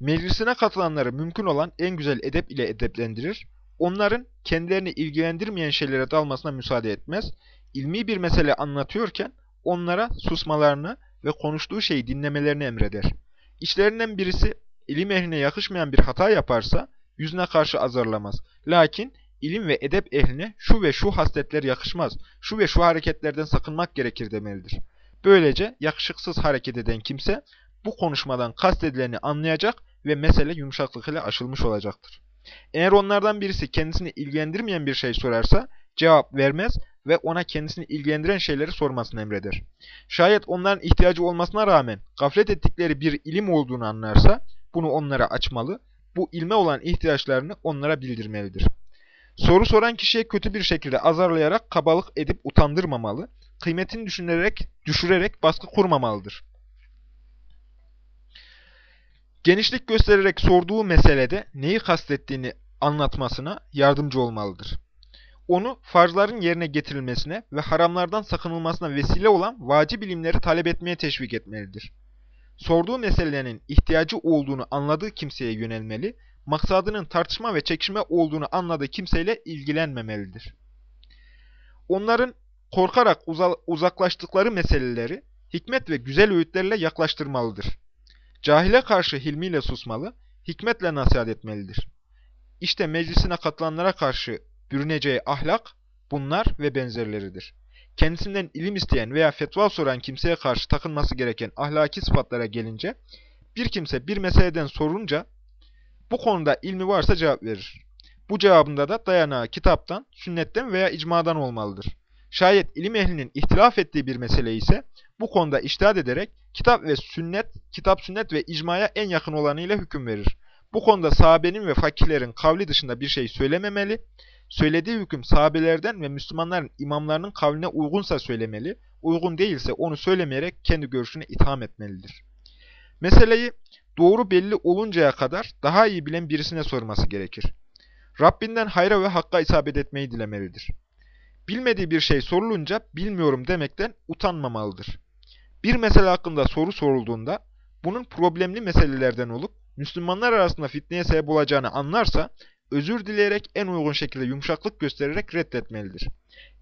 Meclisine katılanları mümkün olan en güzel edep ile edeplendirir, onların kendilerini ilgilendirmeyen şeylere dalmasına müsaade etmez, ilmi bir mesele anlatıyorken onlara susmalarını ve konuştuğu şeyi dinlemelerini emreder. İçlerinden birisi ilim ehline yakışmayan bir hata yaparsa yüzüne karşı azarlamaz. Lakin ilim ve edep ehline şu ve şu hasletler yakışmaz, şu ve şu hareketlerden sakınmak gerekir demelidir. Böylece yakışıksız hareket eden kimse bu konuşmadan kastedileni anlayacak ve mesele yumuşaklık ile aşılmış olacaktır. Eğer onlardan birisi kendisini ilgilendirmeyen bir şey sorarsa cevap vermez ve ona kendisini ilgilendiren şeyleri sormasını emreder. Şayet onların ihtiyacı olmasına rağmen gaflet ettikleri bir ilim olduğunu anlarsa bunu onlara açmalı, bu ilme olan ihtiyaçlarını onlara bildirmelidir. Soru soran kişiye kötü bir şekilde azarlayarak kabalık edip utandırmamalı, kıymetini düşünerek, düşürerek baskı kurmamalıdır. Genişlik göstererek sorduğu meselede neyi kastettiğini anlatmasına yardımcı olmalıdır. Onu farzların yerine getirilmesine ve haramlardan sakınılmasına vesile olan vacip ilimleri talep etmeye teşvik etmelidir. Sorduğu meselenin ihtiyacı olduğunu anladığı kimseye yönelmeli, maksadının tartışma ve çekişme olduğunu anladığı kimseyle ilgilenmemelidir. Onların korkarak uzaklaştıkları meseleleri hikmet ve güzel öğütlerle yaklaştırmalıdır. Cahile karşı hilmiyle susmalı, hikmetle nasihat etmelidir. İşte meclisine katılanlara karşı bürüneceği ahlak bunlar ve benzerleridir. Kendisinden ilim isteyen veya fetva soran kimseye karşı takılması gereken ahlaki sıfatlara gelince, bir kimse bir meseleden sorunca bu konuda ilmi varsa cevap verir. Bu cevabında da dayanağı kitaptan, sünnetten veya icmadan olmalıdır. Şayet ilim ehlinin ihtilaf ettiği bir mesele ise bu konuda iştihad ederek kitap ve sünnet, kitap sünnet ve icmaya en yakın olanıyla hüküm verir. Bu konuda sahabenin ve fakirlerin kavli dışında bir şey söylememeli, söylediği hüküm sahabelerden ve Müslümanların imamlarının kavline uygunsa söylemeli, uygun değilse onu söylemeyerek kendi görüşüne itham etmelidir. Meseleyi doğru belli oluncaya kadar daha iyi bilen birisine sorması gerekir. Rabbinden hayra ve hakka isabet etmeyi dilemelidir. Bilmediği bir şey sorulunca bilmiyorum demekten utanmamalıdır. Bir mesele hakkında soru sorulduğunda bunun problemli meselelerden olup Müslümanlar arasında fitneye sebep olacağını anlarsa özür dileyerek en uygun şekilde yumuşaklık göstererek reddetmelidir.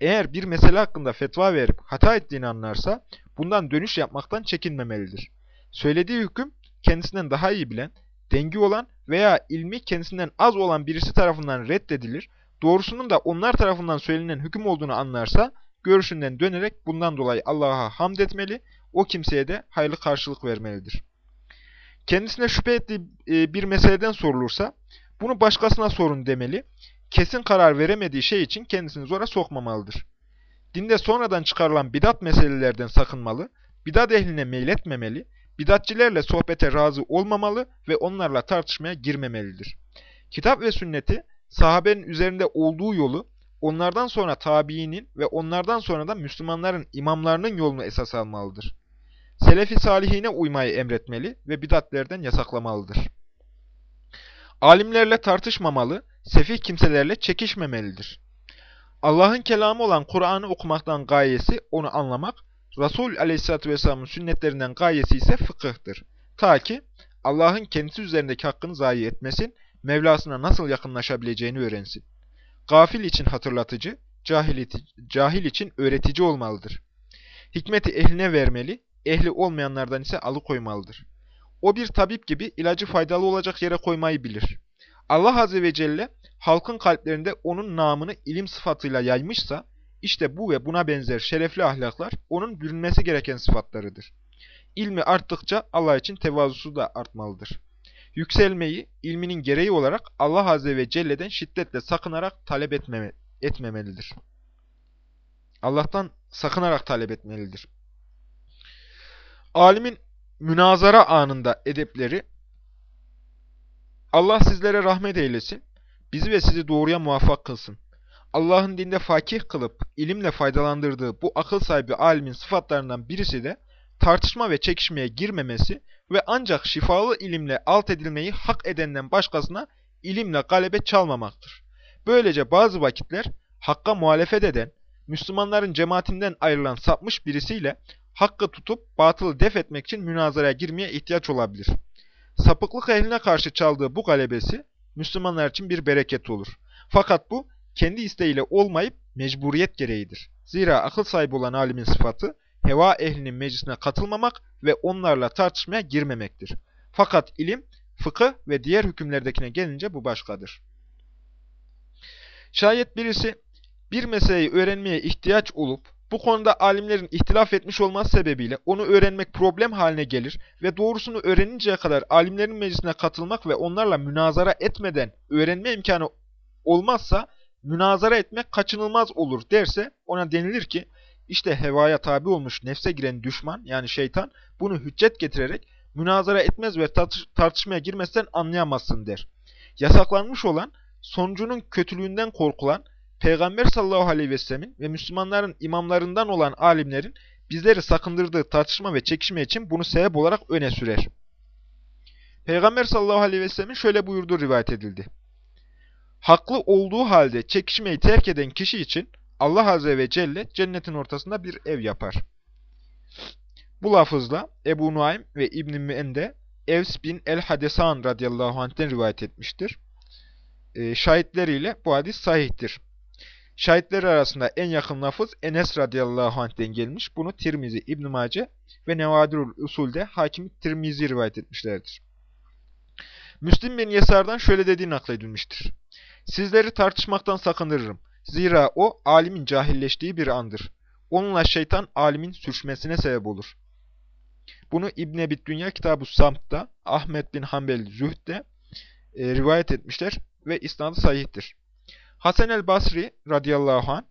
Eğer bir mesele hakkında fetva verip hata ettiğini anlarsa bundan dönüş yapmaktan çekinmemelidir. Söylediği hüküm kendisinden daha iyi bilen, dengi olan veya ilmi kendisinden az olan birisi tarafından reddedilir, doğrusunun da onlar tarafından söylenen hüküm olduğunu anlarsa, görüşünden dönerek bundan dolayı Allah'a hamd etmeli, o kimseye de hayırlı karşılık vermelidir. Kendisine şüphe ettiği e, bir meseleden sorulursa, bunu başkasına sorun demeli, kesin karar veremediği şey için kendisini zora sokmamalıdır. Dinde sonradan çıkarılan bidat meselelerden sakınmalı, bidat ehline meyletmemeli, bidatçilerle sohbete razı olmamalı ve onlarla tartışmaya girmemelidir. Kitap ve sünneti, sahabenin üzerinde olduğu yolu, onlardan sonra tabiinin ve onlardan sonra da Müslümanların imamlarının yolunu esas almalıdır. Selefi salihine uymayı emretmeli ve bidatlerden yasaklamalıdır. Alimlerle tartışmamalı, sefih kimselerle çekişmemelidir. Allah'ın kelamı olan Kur'an'ı okumaktan gayesi onu anlamak, Resul Aleyhisselatü Vesselam'ın sünnetlerinden gayesi ise fıkıhtır. Ta ki Allah'ın kendisi üzerindeki hakkını zayi etmesin, Mevlasına nasıl yakınlaşabileceğini öğrensin. Gafil için hatırlatıcı, cahil, cahil için öğretici olmalıdır. Hikmeti ehline vermeli, ehli olmayanlardan ise alıkoymalıdır. O bir tabip gibi ilacı faydalı olacak yere koymayı bilir. Allah Azze ve Celle halkın kalplerinde onun namını ilim sıfatıyla yaymışsa, işte bu ve buna benzer şerefli ahlaklar onun bürünmesi gereken sıfatlarıdır. İlmi arttıkça Allah için tevazusu da artmalıdır. Yükselmeyi ilminin gereği olarak Allah Azze ve Celle'den şiddetle sakınarak talep etmeme, etmemelidir. Allah'tan sakınarak talep etmelidir. Alimin münazara anında edepleri Allah sizlere rahmet eylesin, bizi ve sizi doğruya muvaffak kılsın. Allah'ın dinde fakih kılıp ilimle faydalandırdığı bu akıl sahibi alimin sıfatlarından birisi de tartışma ve çekişmeye girmemesi ve ancak şifalı ilimle alt edilmeyi hak edenden başkasına ilimle galebe çalmamaktır. Böylece bazı vakitler hakka muhalefet eden, Müslümanların cemaatinden ayrılan sapmış birisiyle hakkı tutup batılı def etmek için münazaraya girmeye ihtiyaç olabilir. Sapıklık ehline karşı çaldığı bu galebesi Müslümanlar için bir bereket olur. Fakat bu kendi isteğiyle olmayıp mecburiyet gereğidir. Zira akıl sahibi olan alimin sıfatı heva ehlinin meclisine katılmamak ve onlarla tartışmaya girmemektir. Fakat ilim, fıkıh ve diğer hükümlerdekine gelince bu başkadır. Şayet birisi bir meseleyi öğrenmeye ihtiyaç olup bu konuda alimlerin ihtilaf etmiş olması sebebiyle onu öğrenmek problem haline gelir ve doğrusunu öğreninceye kadar alimlerin meclisine katılmak ve onlarla münazara etmeden öğrenme imkanı olmazsa münazara etmek kaçınılmaz olur derse ona denilir ki işte hevaya tabi olmuş nefse giren düşman yani şeytan bunu hüccet getirerek münazara etmez ve tartışmaya girmezsen anlayamazsın der. Yasaklanmış olan sonucunun kötülüğünden korkulan Peygamber sallallahu aleyhi ve sellemin ve Müslümanların imamlarından olan alimlerin bizleri sakındırdığı tartışma ve çekişme için bunu sebep olarak öne sürer. Peygamber sallallahu aleyhi ve sellemin şöyle buyurduğu rivayet edildi. Haklı olduğu halde çekişmeyi terk eden kişi için Allah Azze ve Celle cennetin ortasında bir ev yapar. Bu lafızla Ebu Nuaym ve İbn-i Müende Evs bin el-Hadesan radıyallahu anh'ten rivayet etmiştir. E, şahitleriyle bu hadis sahihtir. Şahitler arasında en yakın lafız Enes radıyallahu anh'den gelmiş. Bunu Tirmizi, İbn-i Mace ve Nevadirul Usul'de Hakim Tirmizi rivayet etmişlerdir. Müslim bin Yesar'dan şöyle dediği nakledilmiştir. Sizleri tartışmaktan sakındırırım. Zira o alimin cahilleştiği bir andır. Onunla şeytan alimin sürçmesine sebep olur. Bunu İbn Ebi Dünya Kitab-ı Samt'ta Ahmet bin Hanbel Zühd'de e, rivayet etmişler ve isnadı sahihtir. Hasan el Basri radıyallahu anh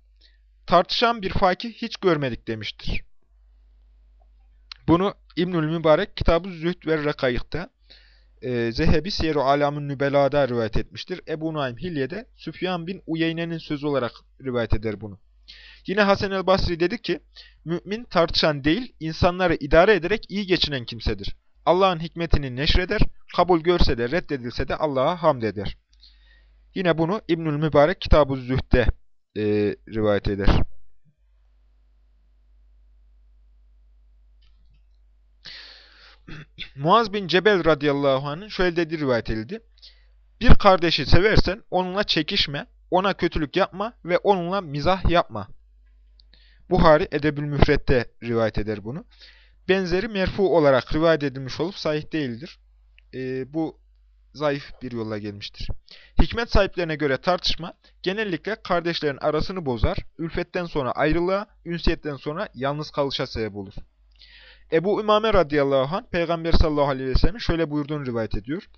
tartışan bir fakih hiç görmedik demiştir. Bunu İbnül Mübarek Kitab-ı Zühd ve Rekayık'ta e, Zehebi Siyer-i Nübela'da rivayet etmiştir. Ebu Naim Hilye'de Süfyan bin Uyeyne'nin sözü olarak rivayet eder bunu. Yine Hasan el Basri dedi ki, mümin tartışan değil, insanları idare ederek iyi geçinen kimsedir. Allah'ın hikmetini neşreder, kabul görse de reddedilse de Allah'a hamd eder. Yine bunu İbnül Mübarek Kitab-ı Zühd'de e, rivayet eder. (clears throat) Muaz bin Cebel radıyallahu anh'ın şöyle dediği rivayet edildi. Bir kardeşi seversen onunla çekişme, ona kötülük yapma ve onunla mizah yapma. Buhari Edebül Müfret'te rivayet eder bunu. Benzeri merfu olarak rivayet edilmiş olup sahih değildir. Ee, bu zayıf bir yolla gelmiştir. Hikmet sahiplerine göre tartışma genellikle kardeşlerin arasını bozar, ülfetten sonra ayrılığa, ünsiyetten sonra yalnız kalışa sebep olur. Ebu Ümame radıyallahu anh Peygamber sallallahu aleyhi ve sellem'in şöyle buyurduğunu rivayet ediyor.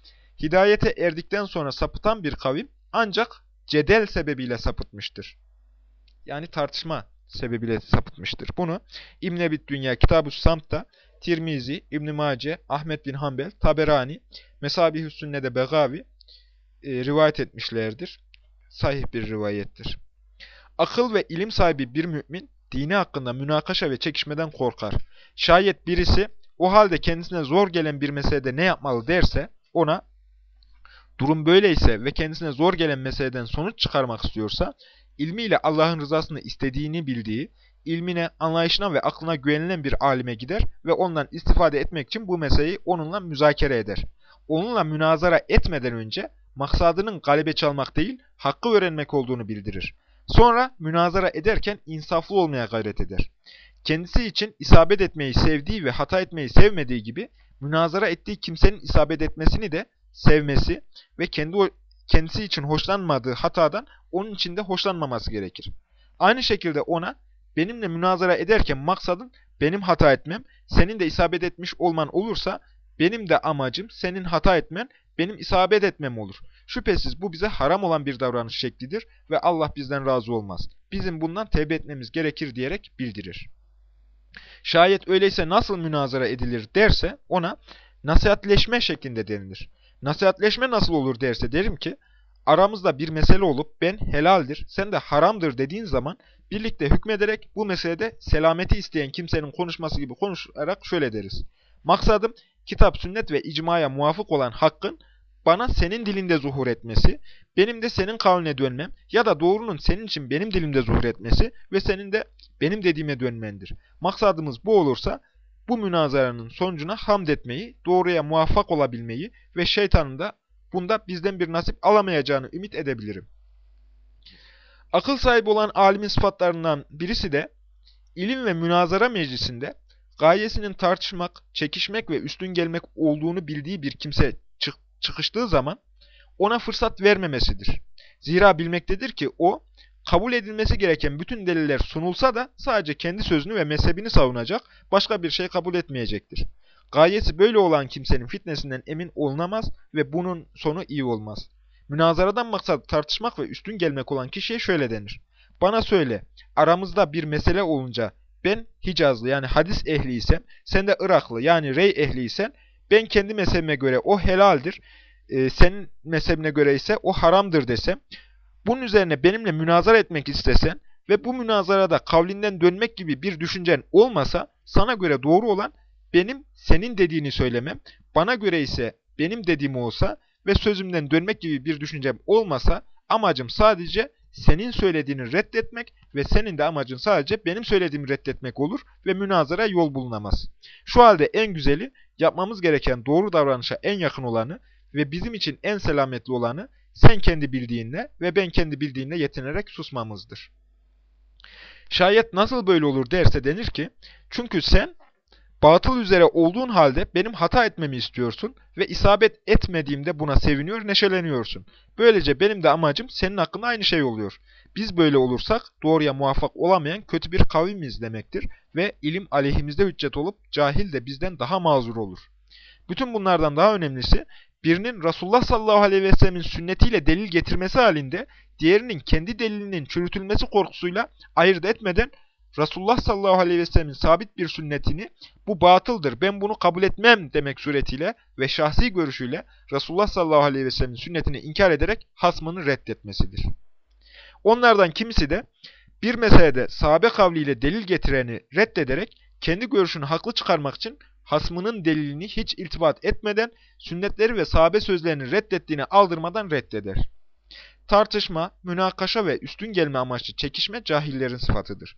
Hidayete erdikten sonra sapıtan bir kavim ancak cedel sebebiyle sapıtmıştır. Yani tartışma sebebiyle sapıtmıştır. Bunu İbn Ebit Dünya Kitab-ı Samt'ta Tirmizi, İbn Mace, Ahmet bin Hanbel, Taberani, Mesabih-ü Sünne'de Begavi e, rivayet etmişlerdir. Sahih bir rivayettir. Akıl ve ilim sahibi bir mümin dini hakkında münakaşa ve çekişmeden korkar. Şayet birisi o halde kendisine zor gelen bir meselede ne yapmalı derse ona durum böyleyse ve kendisine zor gelen meseleden sonuç çıkarmak istiyorsa ilmiyle Allah'ın rızasını istediğini bildiği, ilmine, anlayışına ve aklına güvenilen bir alime gider ve ondan istifade etmek için bu meseleyi onunla müzakere eder. Onunla münazara etmeden önce maksadının galebe çalmak değil, hakkı öğrenmek olduğunu bildirir. Sonra münazara ederken insaflı olmaya gayret eder. Kendisi için isabet etmeyi sevdiği ve hata etmeyi sevmediği gibi münazara ettiği kimsenin isabet etmesini de sevmesi ve kendi kendisi için hoşlanmadığı hatadan onun için de hoşlanmaması gerekir. Aynı şekilde ona benimle münazara ederken maksadın benim hata etmem, senin de isabet etmiş olman olursa benim de amacım senin hata etmen, benim isabet etmem olur. Şüphesiz bu bize haram olan bir davranış şeklidir ve Allah bizden razı olmaz. Bizim bundan tevbe etmemiz gerekir diyerek bildirir. Şayet öyleyse nasıl münazara edilir derse ona nasihatleşme şeklinde denilir. Nasihatleşme nasıl olur derse derim ki aramızda bir mesele olup ben helaldir, sen de haramdır dediğin zaman birlikte hükmederek bu meselede selameti isteyen kimsenin konuşması gibi konuşarak şöyle deriz. Maksadım kitap, sünnet ve icmaya muvafık olan hakkın bana senin dilinde zuhur etmesi, benim de senin kavline dönmem ya da doğrunun senin için benim dilimde zuhur etmesi ve senin de benim dediğime dönmendir. Maksadımız bu olursa bu münazaranın sonucuna hamd etmeyi, doğruya muvaffak olabilmeyi ve şeytanın da bunda bizden bir nasip alamayacağını ümit edebilirim. Akıl sahibi olan alimin sıfatlarından birisi de ilim ve münazara meclisinde gayesinin tartışmak, çekişmek ve üstün gelmek olduğunu bildiği bir kimse çık çıkıştığı zaman ona fırsat vermemesidir. Zira bilmektedir ki o, kabul edilmesi gereken bütün deliller sunulsa da sadece kendi sözünü ve mezhebini savunacak, başka bir şey kabul etmeyecektir. Gayesi böyle olan kimsenin fitnesinden emin olunamaz ve bunun sonu iyi olmaz. Münazaradan maksat tartışmak ve üstün gelmek olan kişiye şöyle denir. Bana söyle, aramızda bir mesele olunca ben Hicazlı yani hadis ehliysem, sen de Iraklı yani rey ehliysen, ben kendi mezhebime göre o helaldir, e, senin mezhebine göre ise o haramdır desem, bunun üzerine benimle münazara etmek istesen ve bu münazarada kavlinden dönmek gibi bir düşüncen olmasa, sana göre doğru olan benim senin dediğini söylemem, bana göre ise benim dediğim olsa ve sözümden dönmek gibi bir düşüncem olmasa, amacım sadece senin söylediğini reddetmek ve senin de amacın sadece benim söylediğimi reddetmek olur ve münazara yol bulunamaz. Şu halde en güzeli, yapmamız gereken doğru davranışa en yakın olanı ve bizim için en selametli olanı sen kendi bildiğinle ve ben kendi bildiğinle yetinerek susmamızdır. Şayet nasıl böyle olur derse denir ki, çünkü sen batıl üzere olduğun halde benim hata etmemi istiyorsun ve isabet etmediğimde buna seviniyor, neşeleniyorsun. Böylece benim de amacım senin hakkında aynı şey oluyor. Biz böyle olursak doğruya muvaffak olamayan kötü bir kavimiz demektir ve ilim aleyhimizde hüccet olup cahil de bizden daha mazur olur. Bütün bunlardan daha önemlisi birinin Resulullah sallallahu aleyhi ve sellemin sünnetiyle delil getirmesi halinde diğerinin kendi delilinin çürütülmesi korkusuyla ayırt etmeden Resulullah sallallahu aleyhi ve sellemin sabit bir sünnetini bu batıldır ben bunu kabul etmem demek suretiyle ve şahsi görüşüyle Resulullah sallallahu aleyhi ve sellemin sünnetini inkar ederek hasmını reddetmesidir. Onlardan kimisi de bir meselede sahabe kavliyle delil getireni reddederek kendi görüşünü haklı çıkarmak için hasmının delilini hiç iltifat etmeden sünnetleri ve sahabe sözlerini reddettiğini aldırmadan reddeder. Tartışma, münakaşa ve üstün gelme amaçlı çekişme cahillerin sıfatıdır.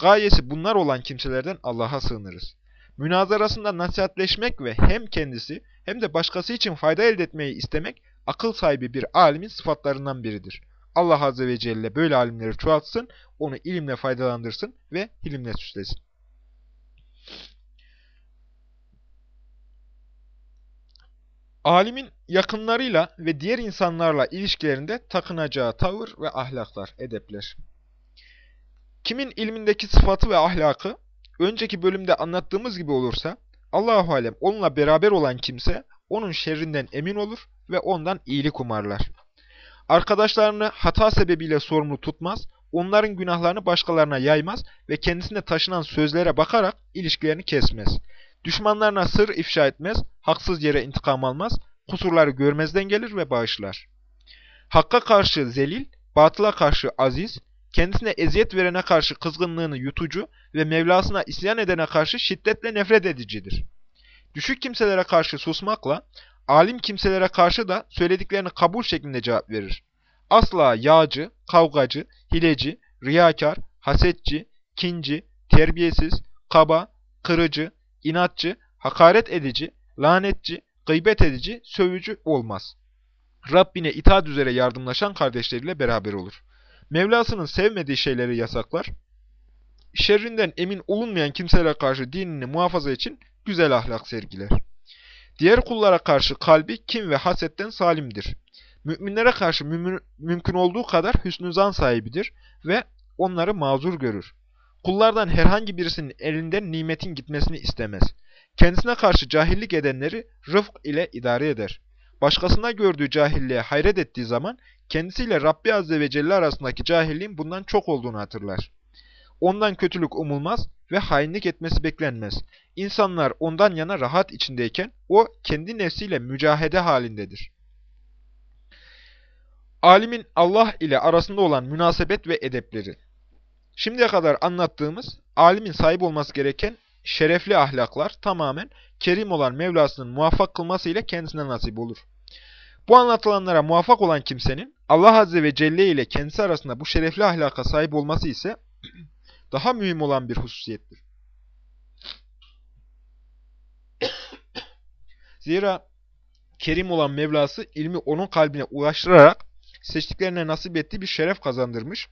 Gayesi bunlar olan kimselerden Allah'a sığınırız. Münazarasında nasihatleşmek ve hem kendisi hem de başkası için fayda elde etmeyi istemek akıl sahibi bir alimin sıfatlarından biridir. Allah Azze ve Celle böyle alimleri çoğaltsın, onu ilimle faydalandırsın ve ilimle süslesin. Alimin yakınlarıyla ve diğer insanlarla ilişkilerinde takınacağı tavır ve ahlaklar, edepler. Kimin ilmindeki sıfatı ve ahlakı önceki bölümde anlattığımız gibi olursa, Allahu alem onunla beraber olan kimse onun şerrinden emin olur ve ondan iyilik umarlar. Arkadaşlarını hata sebebiyle sorumlu tutmaz, onların günahlarını başkalarına yaymaz ve kendisine taşınan sözlere bakarak ilişkilerini kesmez. Düşmanlarına sır ifşa etmez, haksız yere intikam almaz, kusurları görmezden gelir ve bağışlar. Hakka karşı zelil, batıla karşı aziz, kendisine eziyet verene karşı kızgınlığını yutucu ve Mevlasına isyan edene karşı şiddetle nefret edicidir. Düşük kimselere karşı susmakla, alim kimselere karşı da söylediklerini kabul şeklinde cevap verir. Asla yağcı, kavgacı, hileci, riyakar, hasetçi, kinci, terbiyesiz, kaba, kırıcı, inatçı, hakaret edici, lanetçi, gıybet edici, sövücü olmaz. Rabbine itaat üzere yardımlaşan kardeşleriyle beraber olur. Mevlasının sevmediği şeyleri yasaklar, şerrinden emin olunmayan kimselere karşı dinini muhafaza için güzel ahlak sergiler. Diğer kullara karşı kalbi kim ve hasetten salimdir. Müminlere karşı mü mümkün olduğu kadar hüsnü zan sahibidir ve onları mazur görür. Kullardan herhangi birisinin elinden nimetin gitmesini istemez. Kendisine karşı cahillik edenleri rıfk ile idare eder. Başkasına gördüğü cahilliğe hayret ettiği zaman kendisiyle Rabbi Azze ve Celle arasındaki cahilliğin bundan çok olduğunu hatırlar. Ondan kötülük umulmaz ve hainlik etmesi beklenmez. İnsanlar ondan yana rahat içindeyken o kendi nefsiyle mücahede halindedir. Alimin Allah ile arasında olan münasebet ve edepleri Şimdiye kadar anlattığımız, alimin sahip olması gereken şerefli ahlaklar tamamen kerim olan Mevlasının muvaffak kılması ile kendisine nasip olur. Bu anlatılanlara muvaffak olan kimsenin Allah Azze ve Celle ile kendisi arasında bu şerefli ahlaka sahip olması ise (clears throat) daha mühim olan bir hususiyettir. (clears throat) Zira kerim olan Mevlası ilmi onun kalbine ulaştırarak seçtiklerine nasip ettiği bir şeref kazandırmış.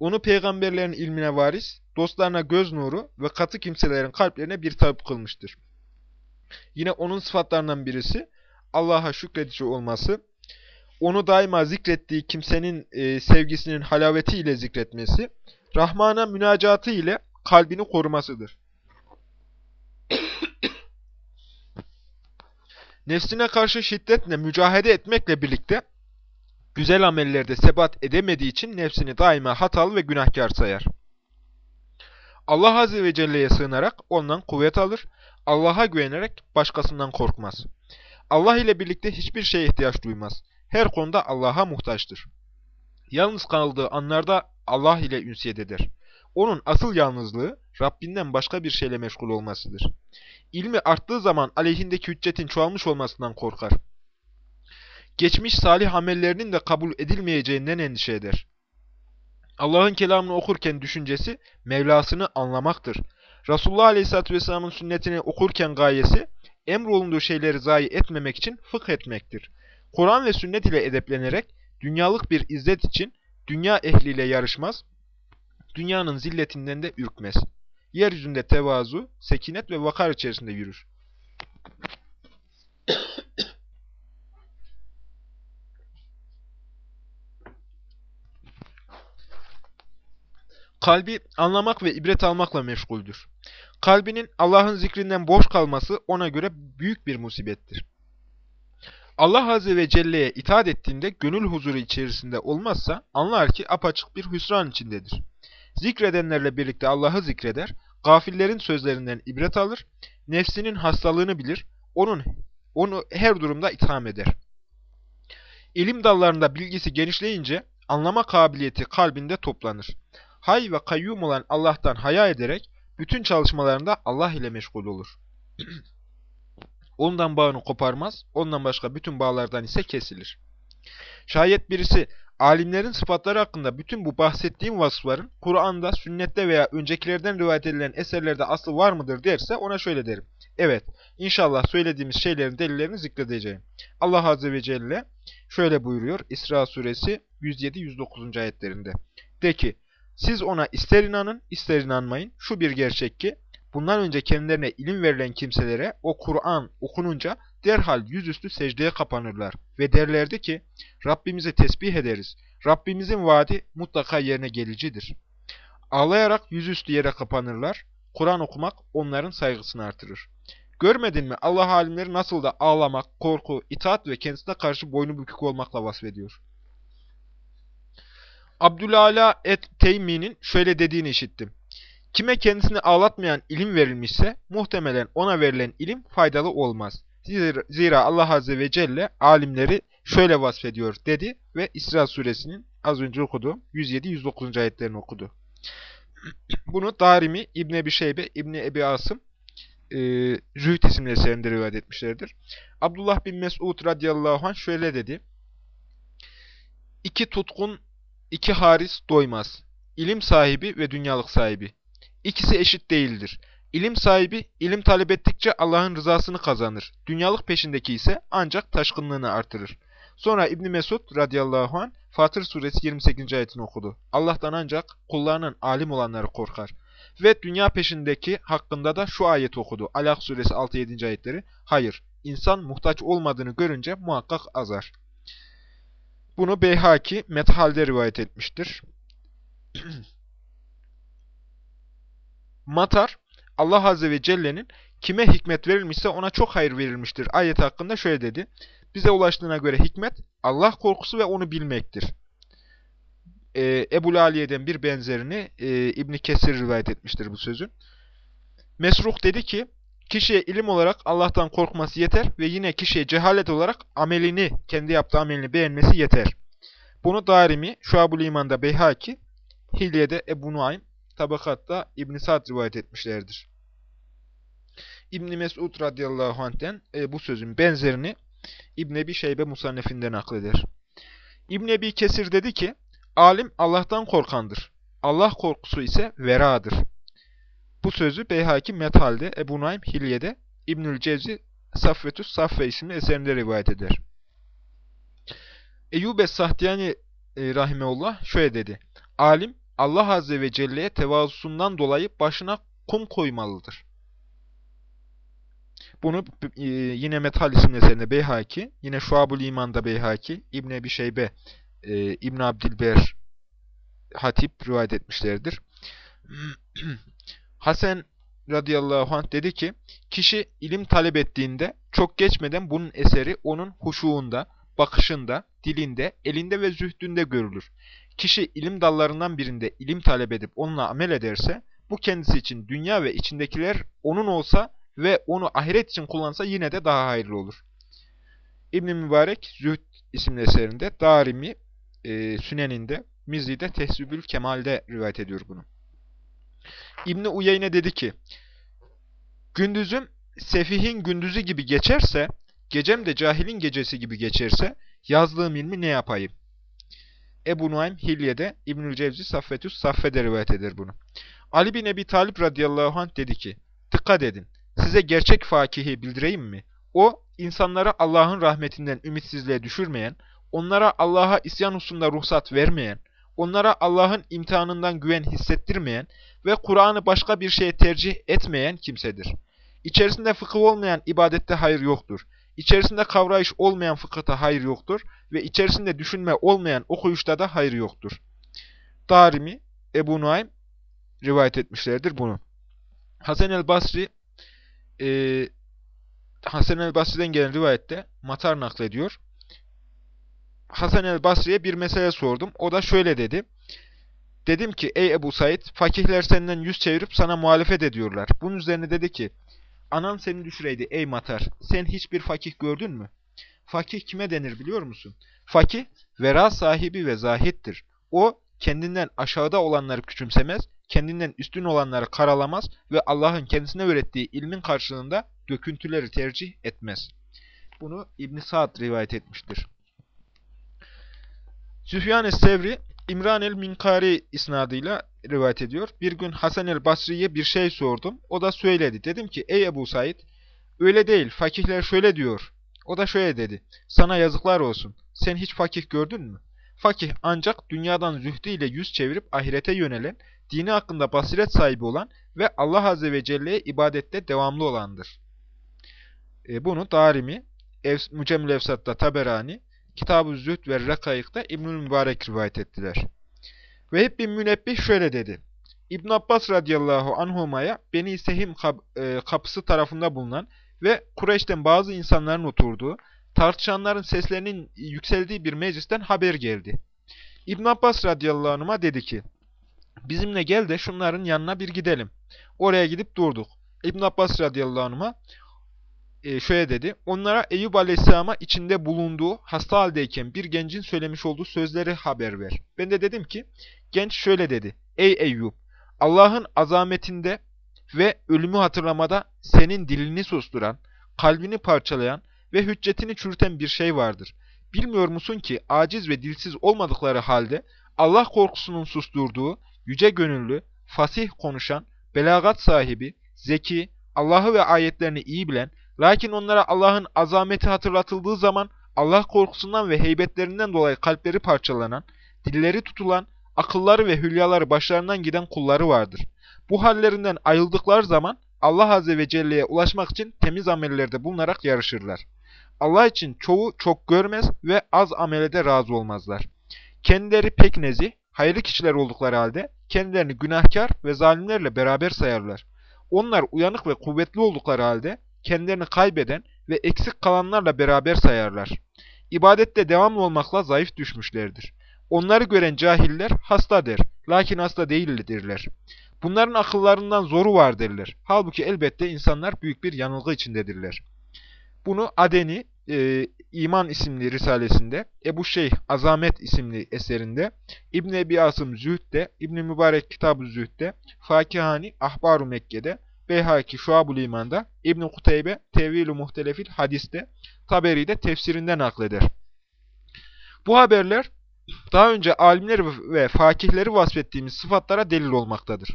Onu peygamberlerin ilmine varis, dostlarına göz nuru ve katı kimselerin kalplerine bir tabip kılmıştır. Yine onun sıfatlarından birisi Allah'a şükredici olması, onu daima zikrettiği kimsenin e, sevgisinin halavetiyle zikretmesi, Rahman'a münacatı ile kalbini korumasıdır. (coughs) Nefsine karşı şiddetle mücahede etmekle birlikte, güzel amellerde sebat edemediği için nefsini daima hatalı ve günahkar sayar. Allah Azze ve Celle'ye sığınarak ondan kuvvet alır, Allah'a güvenerek başkasından korkmaz. Allah ile birlikte hiçbir şeye ihtiyaç duymaz. Her konuda Allah'a muhtaçtır. Yalnız kaldığı anlarda Allah ile ünsiyet eder. Onun asıl yalnızlığı Rabbinden başka bir şeyle meşgul olmasıdır. İlmi arttığı zaman aleyhindeki hüccetin çoğalmış olmasından korkar. Geçmiş salih amellerinin de kabul edilmeyeceğinden endişe eder. Allah'ın kelamını okurken düşüncesi Mevlasını anlamaktır. Resulullah Aleyhisselatü Vesselam'ın sünnetini okurken gayesi emrolunduğu şeyleri zayi etmemek için fıkh etmektir. Kur'an ve sünnet ile edeplenerek dünyalık bir izzet için dünya ehliyle yarışmaz, dünyanın zilletinden de ürkmez. Yeryüzünde tevazu, sekinet ve vakar içerisinde yürür. Kalbi anlamak ve ibret almakla meşguldür. Kalbinin Allah'ın zikrinden boş kalması ona göre büyük bir musibettir. Allah Azze ve Celle'ye itaat ettiğinde gönül huzuru içerisinde olmazsa anlar ki apaçık bir hüsran içindedir. Zikredenlerle birlikte Allah'ı zikreder, gafillerin sözlerinden ibret alır, nefsinin hastalığını bilir, onun onu her durumda itham eder. İlim dallarında bilgisi genişleyince anlama kabiliyeti kalbinde toplanır. Hay ve kayyum olan Allah'tan haya ederek bütün çalışmalarında Allah ile meşgul olur. (clears throat) Ondan bağını koparmaz, ondan başka bütün bağlardan ise kesilir. Şayet birisi alimlerin sıfatları hakkında bütün bu bahsettiğim vasıfların Kur'an'da, sünnette veya öncekilerden rivayet edilen eserlerde aslı var mıdır derse ona şöyle derim. Evet, inşallah söylediğimiz şeylerin delillerini zikredeceğim. Allah Azze ve Celle şöyle buyuruyor İsra suresi 107-109. ayetlerinde. De ki, siz ona ister inanın, ister inanmayın. Şu bir gerçek ki, bundan önce kendilerine ilim verilen kimselere o Kur'an okununca derhal yüzüstü secdeye kapanırlar ve derlerdi ki, Rabbimizi tesbih ederiz. Rabbimizin vaadi mutlaka yerine gelicidir. Ağlayarak yüzüstü yere kapanırlar. Kur'an okumak onların saygısını artırır. Görmedin mi Allah alimleri nasıl da ağlamak, korku, itaat ve kendisine karşı boynu bükük olmakla vasfediyor. Abdülala et-Teymi'nin şöyle dediğini işittim. Kime kendisini ağlatmayan ilim verilmişse muhtemelen ona verilen ilim faydalı olmaz. Zira Allah Azze ve Celle alimleri şöyle vasfediyor dedi ve İsra suresinin az önce okudu 107-109. ayetlerini okudu. (clears throat) Bunu Darimi, İbn Ebi Şeybe, İbn Ebi Asım e, Zühd isimli eserinde rivayet etmişlerdir. Abdullah bin Mesud radıyallahu anh şöyle dedi. İki tutkun, iki haris doymaz. İlim sahibi ve dünyalık sahibi. İkisi eşit değildir. İlim sahibi, ilim talep ettikçe Allah'ın rızasını kazanır. Dünyalık peşindeki ise ancak taşkınlığını artırır. Sonra İbn Mesud radıyallahu an Fatır suresi 28. ayetini okudu. Allah'tan ancak kullarının alim olanları korkar. Ve dünya peşindeki hakkında da şu ayet okudu. Alak suresi 6-7. ayetleri. Hayır, insan muhtaç olmadığını görünce muhakkak azar. Bunu Beyhaki Methal'de rivayet etmiştir. (clears throat) Matar, Allah Azze ve Celle'nin kime hikmet verilmişse ona çok hayır verilmiştir. Ayet hakkında şöyle dedi. Bize ulaştığına göre hikmet, Allah korkusu ve onu bilmektir e, Ebu Aliye'den bir benzerini e, İbni Kesir rivayet etmiştir bu sözün. Mesruh dedi ki, kişiye ilim olarak Allah'tan korkması yeter ve yine kişiye cehalet olarak amelini, kendi yaptığı amelini beğenmesi yeter. Bunu Darimi, Şuab-ül İman'da Beyhaki, Hilye'de Ebu Nuaym, Tabakat'ta İbn Sa'd rivayet etmişlerdir. İbn Mesud radıyallahu anh'ten e, bu sözün benzerini İbn Ebi Şeybe Musannefinden nakleder. İbn Ebi Kesir dedi ki: Alim Allah'tan korkandır. Allah korkusu ise veradır. Bu sözü Beyhaki Methal'de, Ebu Naim Hilye'de, İbnül Cevzi Saffetüs Saffe isimli eserinde rivayet eder. Eyyub Es-Sahtiyani e, Rahimeullah şöyle dedi. Alim Allah Azze ve Celle'ye tevazusundan dolayı başına kum koymalıdır. Bunu e, yine Methal isimli eserinde Beyhaki, yine Şuab-ül İman'da Beyhaki, İbn Ebi Şeybe e, İbn Abdilber Hatip rivayet etmişlerdir. (clears throat) Hasan radıyallahu anh dedi ki, kişi ilim talep ettiğinde çok geçmeden bunun eseri onun huşuğunda, bakışında, dilinde, elinde ve zühdünde görülür. Kişi ilim dallarından birinde ilim talep edip onunla amel ederse, bu kendisi için dünya ve içindekiler onun olsa ve onu ahiret için kullansa yine de daha hayırlı olur. İbn-i Mübarek Zühd isimli eserinde Darimi e, Sünen'inde, Mizzi'de Tehzübül Kemal'de rivayet ediyor bunu. İbni Uyeyne dedi ki, Gündüzüm sefihin gündüzü gibi geçerse, gecem de cahilin gecesi gibi geçerse, yazdığım ilmi ne yapayım? Ebu Nuaym Hilye'de, İbnül Cevzi Saffetüs Saffe'de rivayet eder bunu. Ali bin Ebi Talip radıyallahu anh dedi ki, Dikkat edin, size gerçek fakihi bildireyim mi? O, insanları Allah'ın rahmetinden ümitsizliğe düşürmeyen, onlara Allah'a isyan hususunda ruhsat vermeyen, onlara Allah'ın imtihanından güven hissettirmeyen ve Kur'an'ı başka bir şeye tercih etmeyen kimsedir. İçerisinde fıkıh olmayan ibadette hayır yoktur. İçerisinde kavrayış olmayan fıkıhta hayır yoktur ve içerisinde düşünme olmayan okuyuşta da hayır yoktur. Darimi, Ebu Nuaym rivayet etmişlerdir bunu. Hasan el Basri e, Hasan el Basri'den gelen rivayette Matar naklediyor. Hasan el Basri'ye bir mesele sordum. O da şöyle dedi. Dedim ki ey Ebu Said fakihler senden yüz çevirip sana muhalefet ediyorlar. Bunun üzerine dedi ki anan seni düşüreydi ey Matar. Sen hiçbir fakih gördün mü? Fakih kime denir biliyor musun? Fakih vera sahibi ve zahittir. O kendinden aşağıda olanları küçümsemez, kendinden üstün olanları karalamaz ve Allah'ın kendisine öğrettiği ilmin karşılığında döküntüleri tercih etmez. Bunu İbn Sa'd rivayet etmiştir. Süfyan Sevri İmran el-Minkari isnadıyla rivayet ediyor. Bir gün Hasan el-Basri'ye bir şey sordum. O da söyledi. Dedim ki ey Ebu Said öyle değil fakihler şöyle diyor. O da şöyle dedi. Sana yazıklar olsun. Sen hiç fakih gördün mü? Fakih ancak dünyadan zühdüyle yüz çevirip ahirete yönelen, dini hakkında basiret sahibi olan ve Allah Azze ve Celle'ye ibadette devamlı olandır. E, bunu Darimi, Ev, Mücemmül Efsat'ta Taberani, Kitab-ı Zühd ve Rekayık'ta İbnül Mübarek rivayet ettiler. Ve hep bir münebbih şöyle dedi. İbn Abbas radıyallahu anhuma'ya Beni Sehim kap e, kapısı tarafında bulunan ve Kureyş'ten bazı insanların oturduğu, tartışanların seslerinin yükseldiği bir meclisten haber geldi. İbn Abbas radıyallahu anh'a dedi ki, bizimle gel de şunların yanına bir gidelim. Oraya gidip durduk. İbn Abbas radıyallahu anh'a e, şöyle dedi. Onlara Eyüp aleyhisselama içinde bulunduğu hasta haldeyken bir gencin söylemiş olduğu sözleri haber ver. Ben de dedim ki, genç şöyle dedi. Ey Eyüp! Allah'ın azametinde ve ölümü hatırlamada senin dilini susturan, kalbini parçalayan ve hüccetini çürüten bir şey vardır. Bilmiyor musun ki aciz ve dilsiz olmadıkları halde Allah korkusunun susturduğu, yüce gönüllü, fasih konuşan, belagat sahibi, zeki, Allah'ı ve ayetlerini iyi bilen, lakin onlara Allah'ın azameti hatırlatıldığı zaman Allah korkusundan ve heybetlerinden dolayı kalpleri parçalanan, dilleri tutulan, akılları ve hülyaları başlarından giden kulları vardır. Bu hallerinden ayrıldıkları zaman Allah Azze ve Celle'ye ulaşmak için temiz amellerde bulunarak yarışırlar. Allah için çoğu çok görmez ve az amelede razı olmazlar. Kendileri pek nezih, hayırlı kişiler oldukları halde kendilerini günahkar ve zalimlerle beraber sayarlar. Onlar uyanık ve kuvvetli oldukları halde kendilerini kaybeden ve eksik kalanlarla beraber sayarlar. İbadette devamlı olmakla zayıf düşmüşlerdir. Onları gören cahiller hasta der, lakin hasta değildirler. Bunların akıllarından zoru var derler. Halbuki elbette insanlar büyük bir yanılgı içindedirler. Bunu Adeni e, İman isimli risalesinde, Ebu Şeyh Azamet isimli eserinde, İbn Ebi Asım Zühd'de, İbn Mübarek Kitab-ı Zühd'de, Fakihani Ahbar-ı Mekke'de, Beyhaki Şuab-ül İman'da, İbn Kuteybe Tevil-i Muhtelefil Hadis'te, Taberi'de tefsirinde nakleder. Bu haberler daha önce alimleri ve fakihleri vasfettiğimiz sıfatlara delil olmaktadır.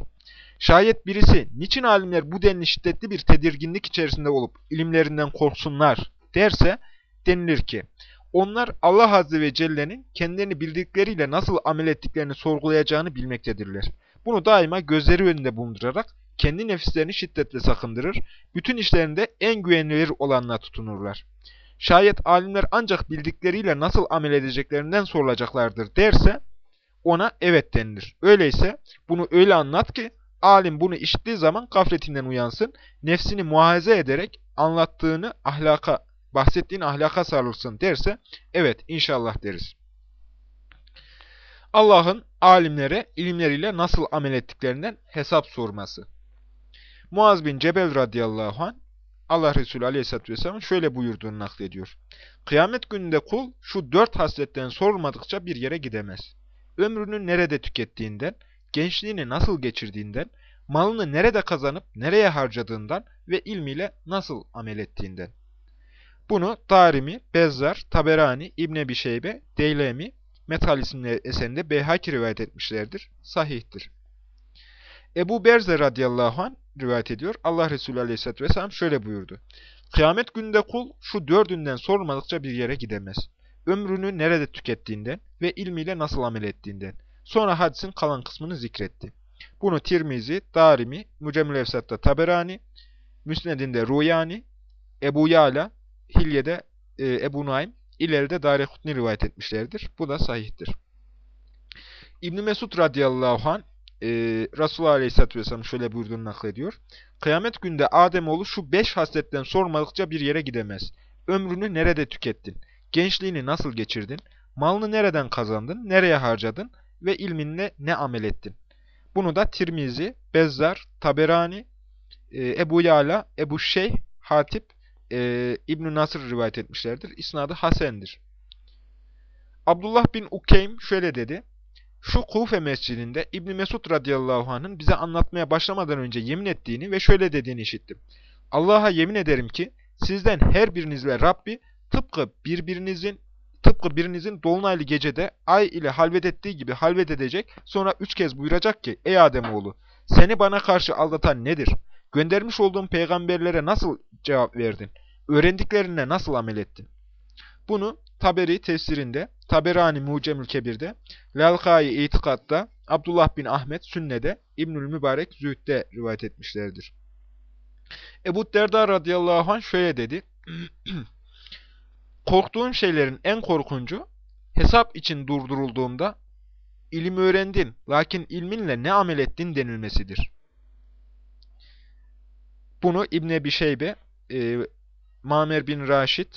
Şayet birisi niçin alimler bu denli şiddetli bir tedirginlik içerisinde olup ilimlerinden korksunlar derse denilir ki onlar Allah Azze ve Celle'nin kendilerini bildikleriyle nasıl amel ettiklerini sorgulayacağını bilmektedirler. Bunu daima gözleri önünde bulundurarak kendi nefislerini şiddetle sakındırır, bütün işlerinde en güvenilir olanına tutunurlar. Şayet alimler ancak bildikleriyle nasıl amel edeceklerinden sorulacaklardır derse ona evet denilir. Öyleyse bunu öyle anlat ki alim bunu işittiği zaman gafletinden uyansın, nefsini muhafaza ederek anlattığını ahlaka, bahsettiğin ahlaka sarılsın derse evet inşallah deriz. Allah'ın alimlere ilimleriyle nasıl amel ettiklerinden hesap sorması. Muaz bin Cebel radıyallahu anh Allah Resulü Aleyhisselatü Vesselam şöyle buyurduğunu naklediyor. Kıyamet gününde kul şu dört hasletten sorulmadıkça bir yere gidemez. Ömrünü nerede tükettiğinden, gençliğini nasıl geçirdiğinden, malını nerede kazanıp nereye harcadığından ve ilmiyle nasıl amel ettiğinden. Bunu Darimi, Bezzar, Taberani, İbn Ebi Şeybe, Deylemi, Metal isimli eserinde Beyhaki rivayet etmişlerdir. Sahihtir. Ebu Berze radıyallahu anh rivayet ediyor. Allah Resulü aleyhisselatü vesselam şöyle buyurdu. Kıyamet gününde kul şu dördünden sormadıkça bir yere gidemez. Ömrünü nerede tükettiğinden ve ilmiyle nasıl amel ettiğinden. Sonra hadisin kalan kısmını zikretti. Bunu Tirmizi, Darimi, Mücemmül Efsat'ta Taberani, Müsned'inde Ruyani, Ebu Yala, Hilye'de e, Ebu Naim, ileride Darekutni rivayet etmişlerdir. Bu da sahihtir. İbn Mesud radıyallahu anh e, Resulullah Aleyhisselatü Vesselam şöyle buyurduğunu naklediyor. Kıyamet günde Ademoğlu şu beş hasletten sormadıkça bir yere gidemez. Ömrünü nerede tükettin? Gençliğini nasıl geçirdin? Malını nereden kazandın? Nereye harcadın? Ve ilminle ne amel ettin? Bunu da Tirmizi, Bezzar, Taberani, e, Ebu Yala, Ebu Şeyh, Hatip, e, ibn Nasır rivayet etmişlerdir. İsnadı Hasen'dir. Abdullah bin Ukeym şöyle dedi. Şu Kufe mescidinde İbn Mesud radıyallahu anh'ın bize anlatmaya başlamadan önce yemin ettiğini ve şöyle dediğini işittim. Allah'a yemin ederim ki sizden her birinizle Rabbi tıpkı birbirinizin tıpkı birinizin dolunaylı gecede ay ile halvet ettiği gibi halvet edecek, sonra üç kez buyuracak ki, Ey Ademoğlu, seni bana karşı aldatan nedir? Göndermiş olduğum peygamberlere nasıl cevap verdin? Öğrendiklerine nasıl amel ettin? Bunu Taberi tefsirinde, Taberani Mucemül Kebir'de, Lalkai İtikad'da, Abdullah bin Ahmet Sünne'de, İbnül Mübarek Zühd'de rivayet etmişlerdir. Ebu Derda radıyallahu anh şöyle dedi. (clears throat) Korktuğum şeylerin en korkuncu, hesap için durdurulduğumda, ilim öğrendin, lakin ilminle ne amel ettin denilmesidir. Bunu İbn Ebi Şeybe, e, Mamer bin Raşid,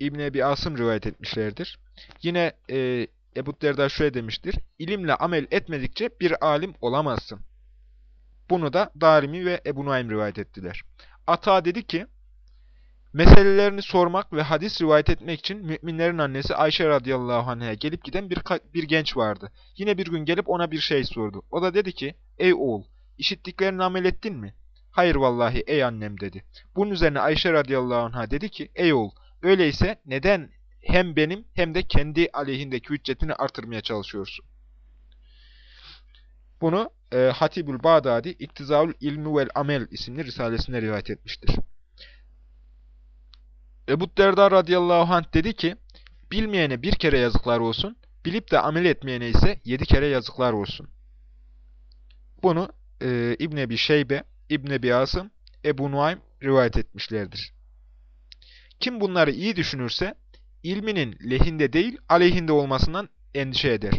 İbn Ebi Asım rivayet etmişlerdir. Yine e, Ebu Derda şöyle demiştir. İlimle amel etmedikçe bir alim olamazsın. Bunu da Darimi ve Ebu Nuaym rivayet ettiler. Ata dedi ki, meselelerini sormak ve hadis rivayet etmek için müminlerin annesi Ayşe radıyallahu anh'a gelip giden bir, bir genç vardı. Yine bir gün gelip ona bir şey sordu. O da dedi ki, ey oğul, işittiklerini amel ettin mi? Hayır vallahi ey annem dedi. Bunun üzerine Ayşe radıyallahu anh'a dedi ki, ey oğul, öyleyse neden hem benim hem de kendi aleyhindeki hüccetini artırmaya çalışıyorsun? Bunu e, Hatibül Bağdadi İktizaul İlmi vel Amel isimli risalesinde rivayet etmiştir. Ebu Derda radıyallahu anh dedi ki, bilmeyene bir kere yazıklar olsun, bilip de amel etmeyene ise yedi kere yazıklar olsun. Bunu e, İbn Ebi Şeybe, İbn Ebi Asım, Ebu Nuaym rivayet etmişlerdir. Kim bunları iyi düşünürse, ilminin lehinde değil, aleyhinde olmasından endişe eder.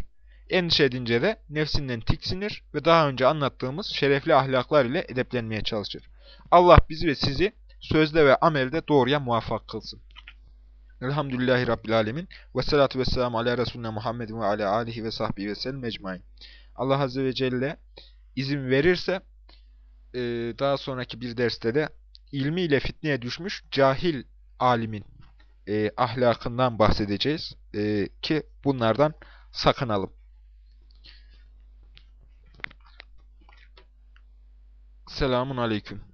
Endişe edince de nefsinden tiksinir ve daha önce anlattığımız şerefli ahlaklar ile edeplenmeye çalışır. Allah bizi ve sizi sözde ve amelde doğruya muvaffak kılsın. Elhamdülillahi Rabbil Alemin. Ve salatu ve selamu ala Resulüne Muhammedin ve ala alihi ve sahbihi ve sellem ecmain. Allah Azze ve Celle izin verirse e, daha sonraki bir derste de ilmiyle fitneye düşmüş cahil alimin e, ahlakından bahsedeceğiz. E, ki bunlardan sakınalım. Selamun Aleyküm.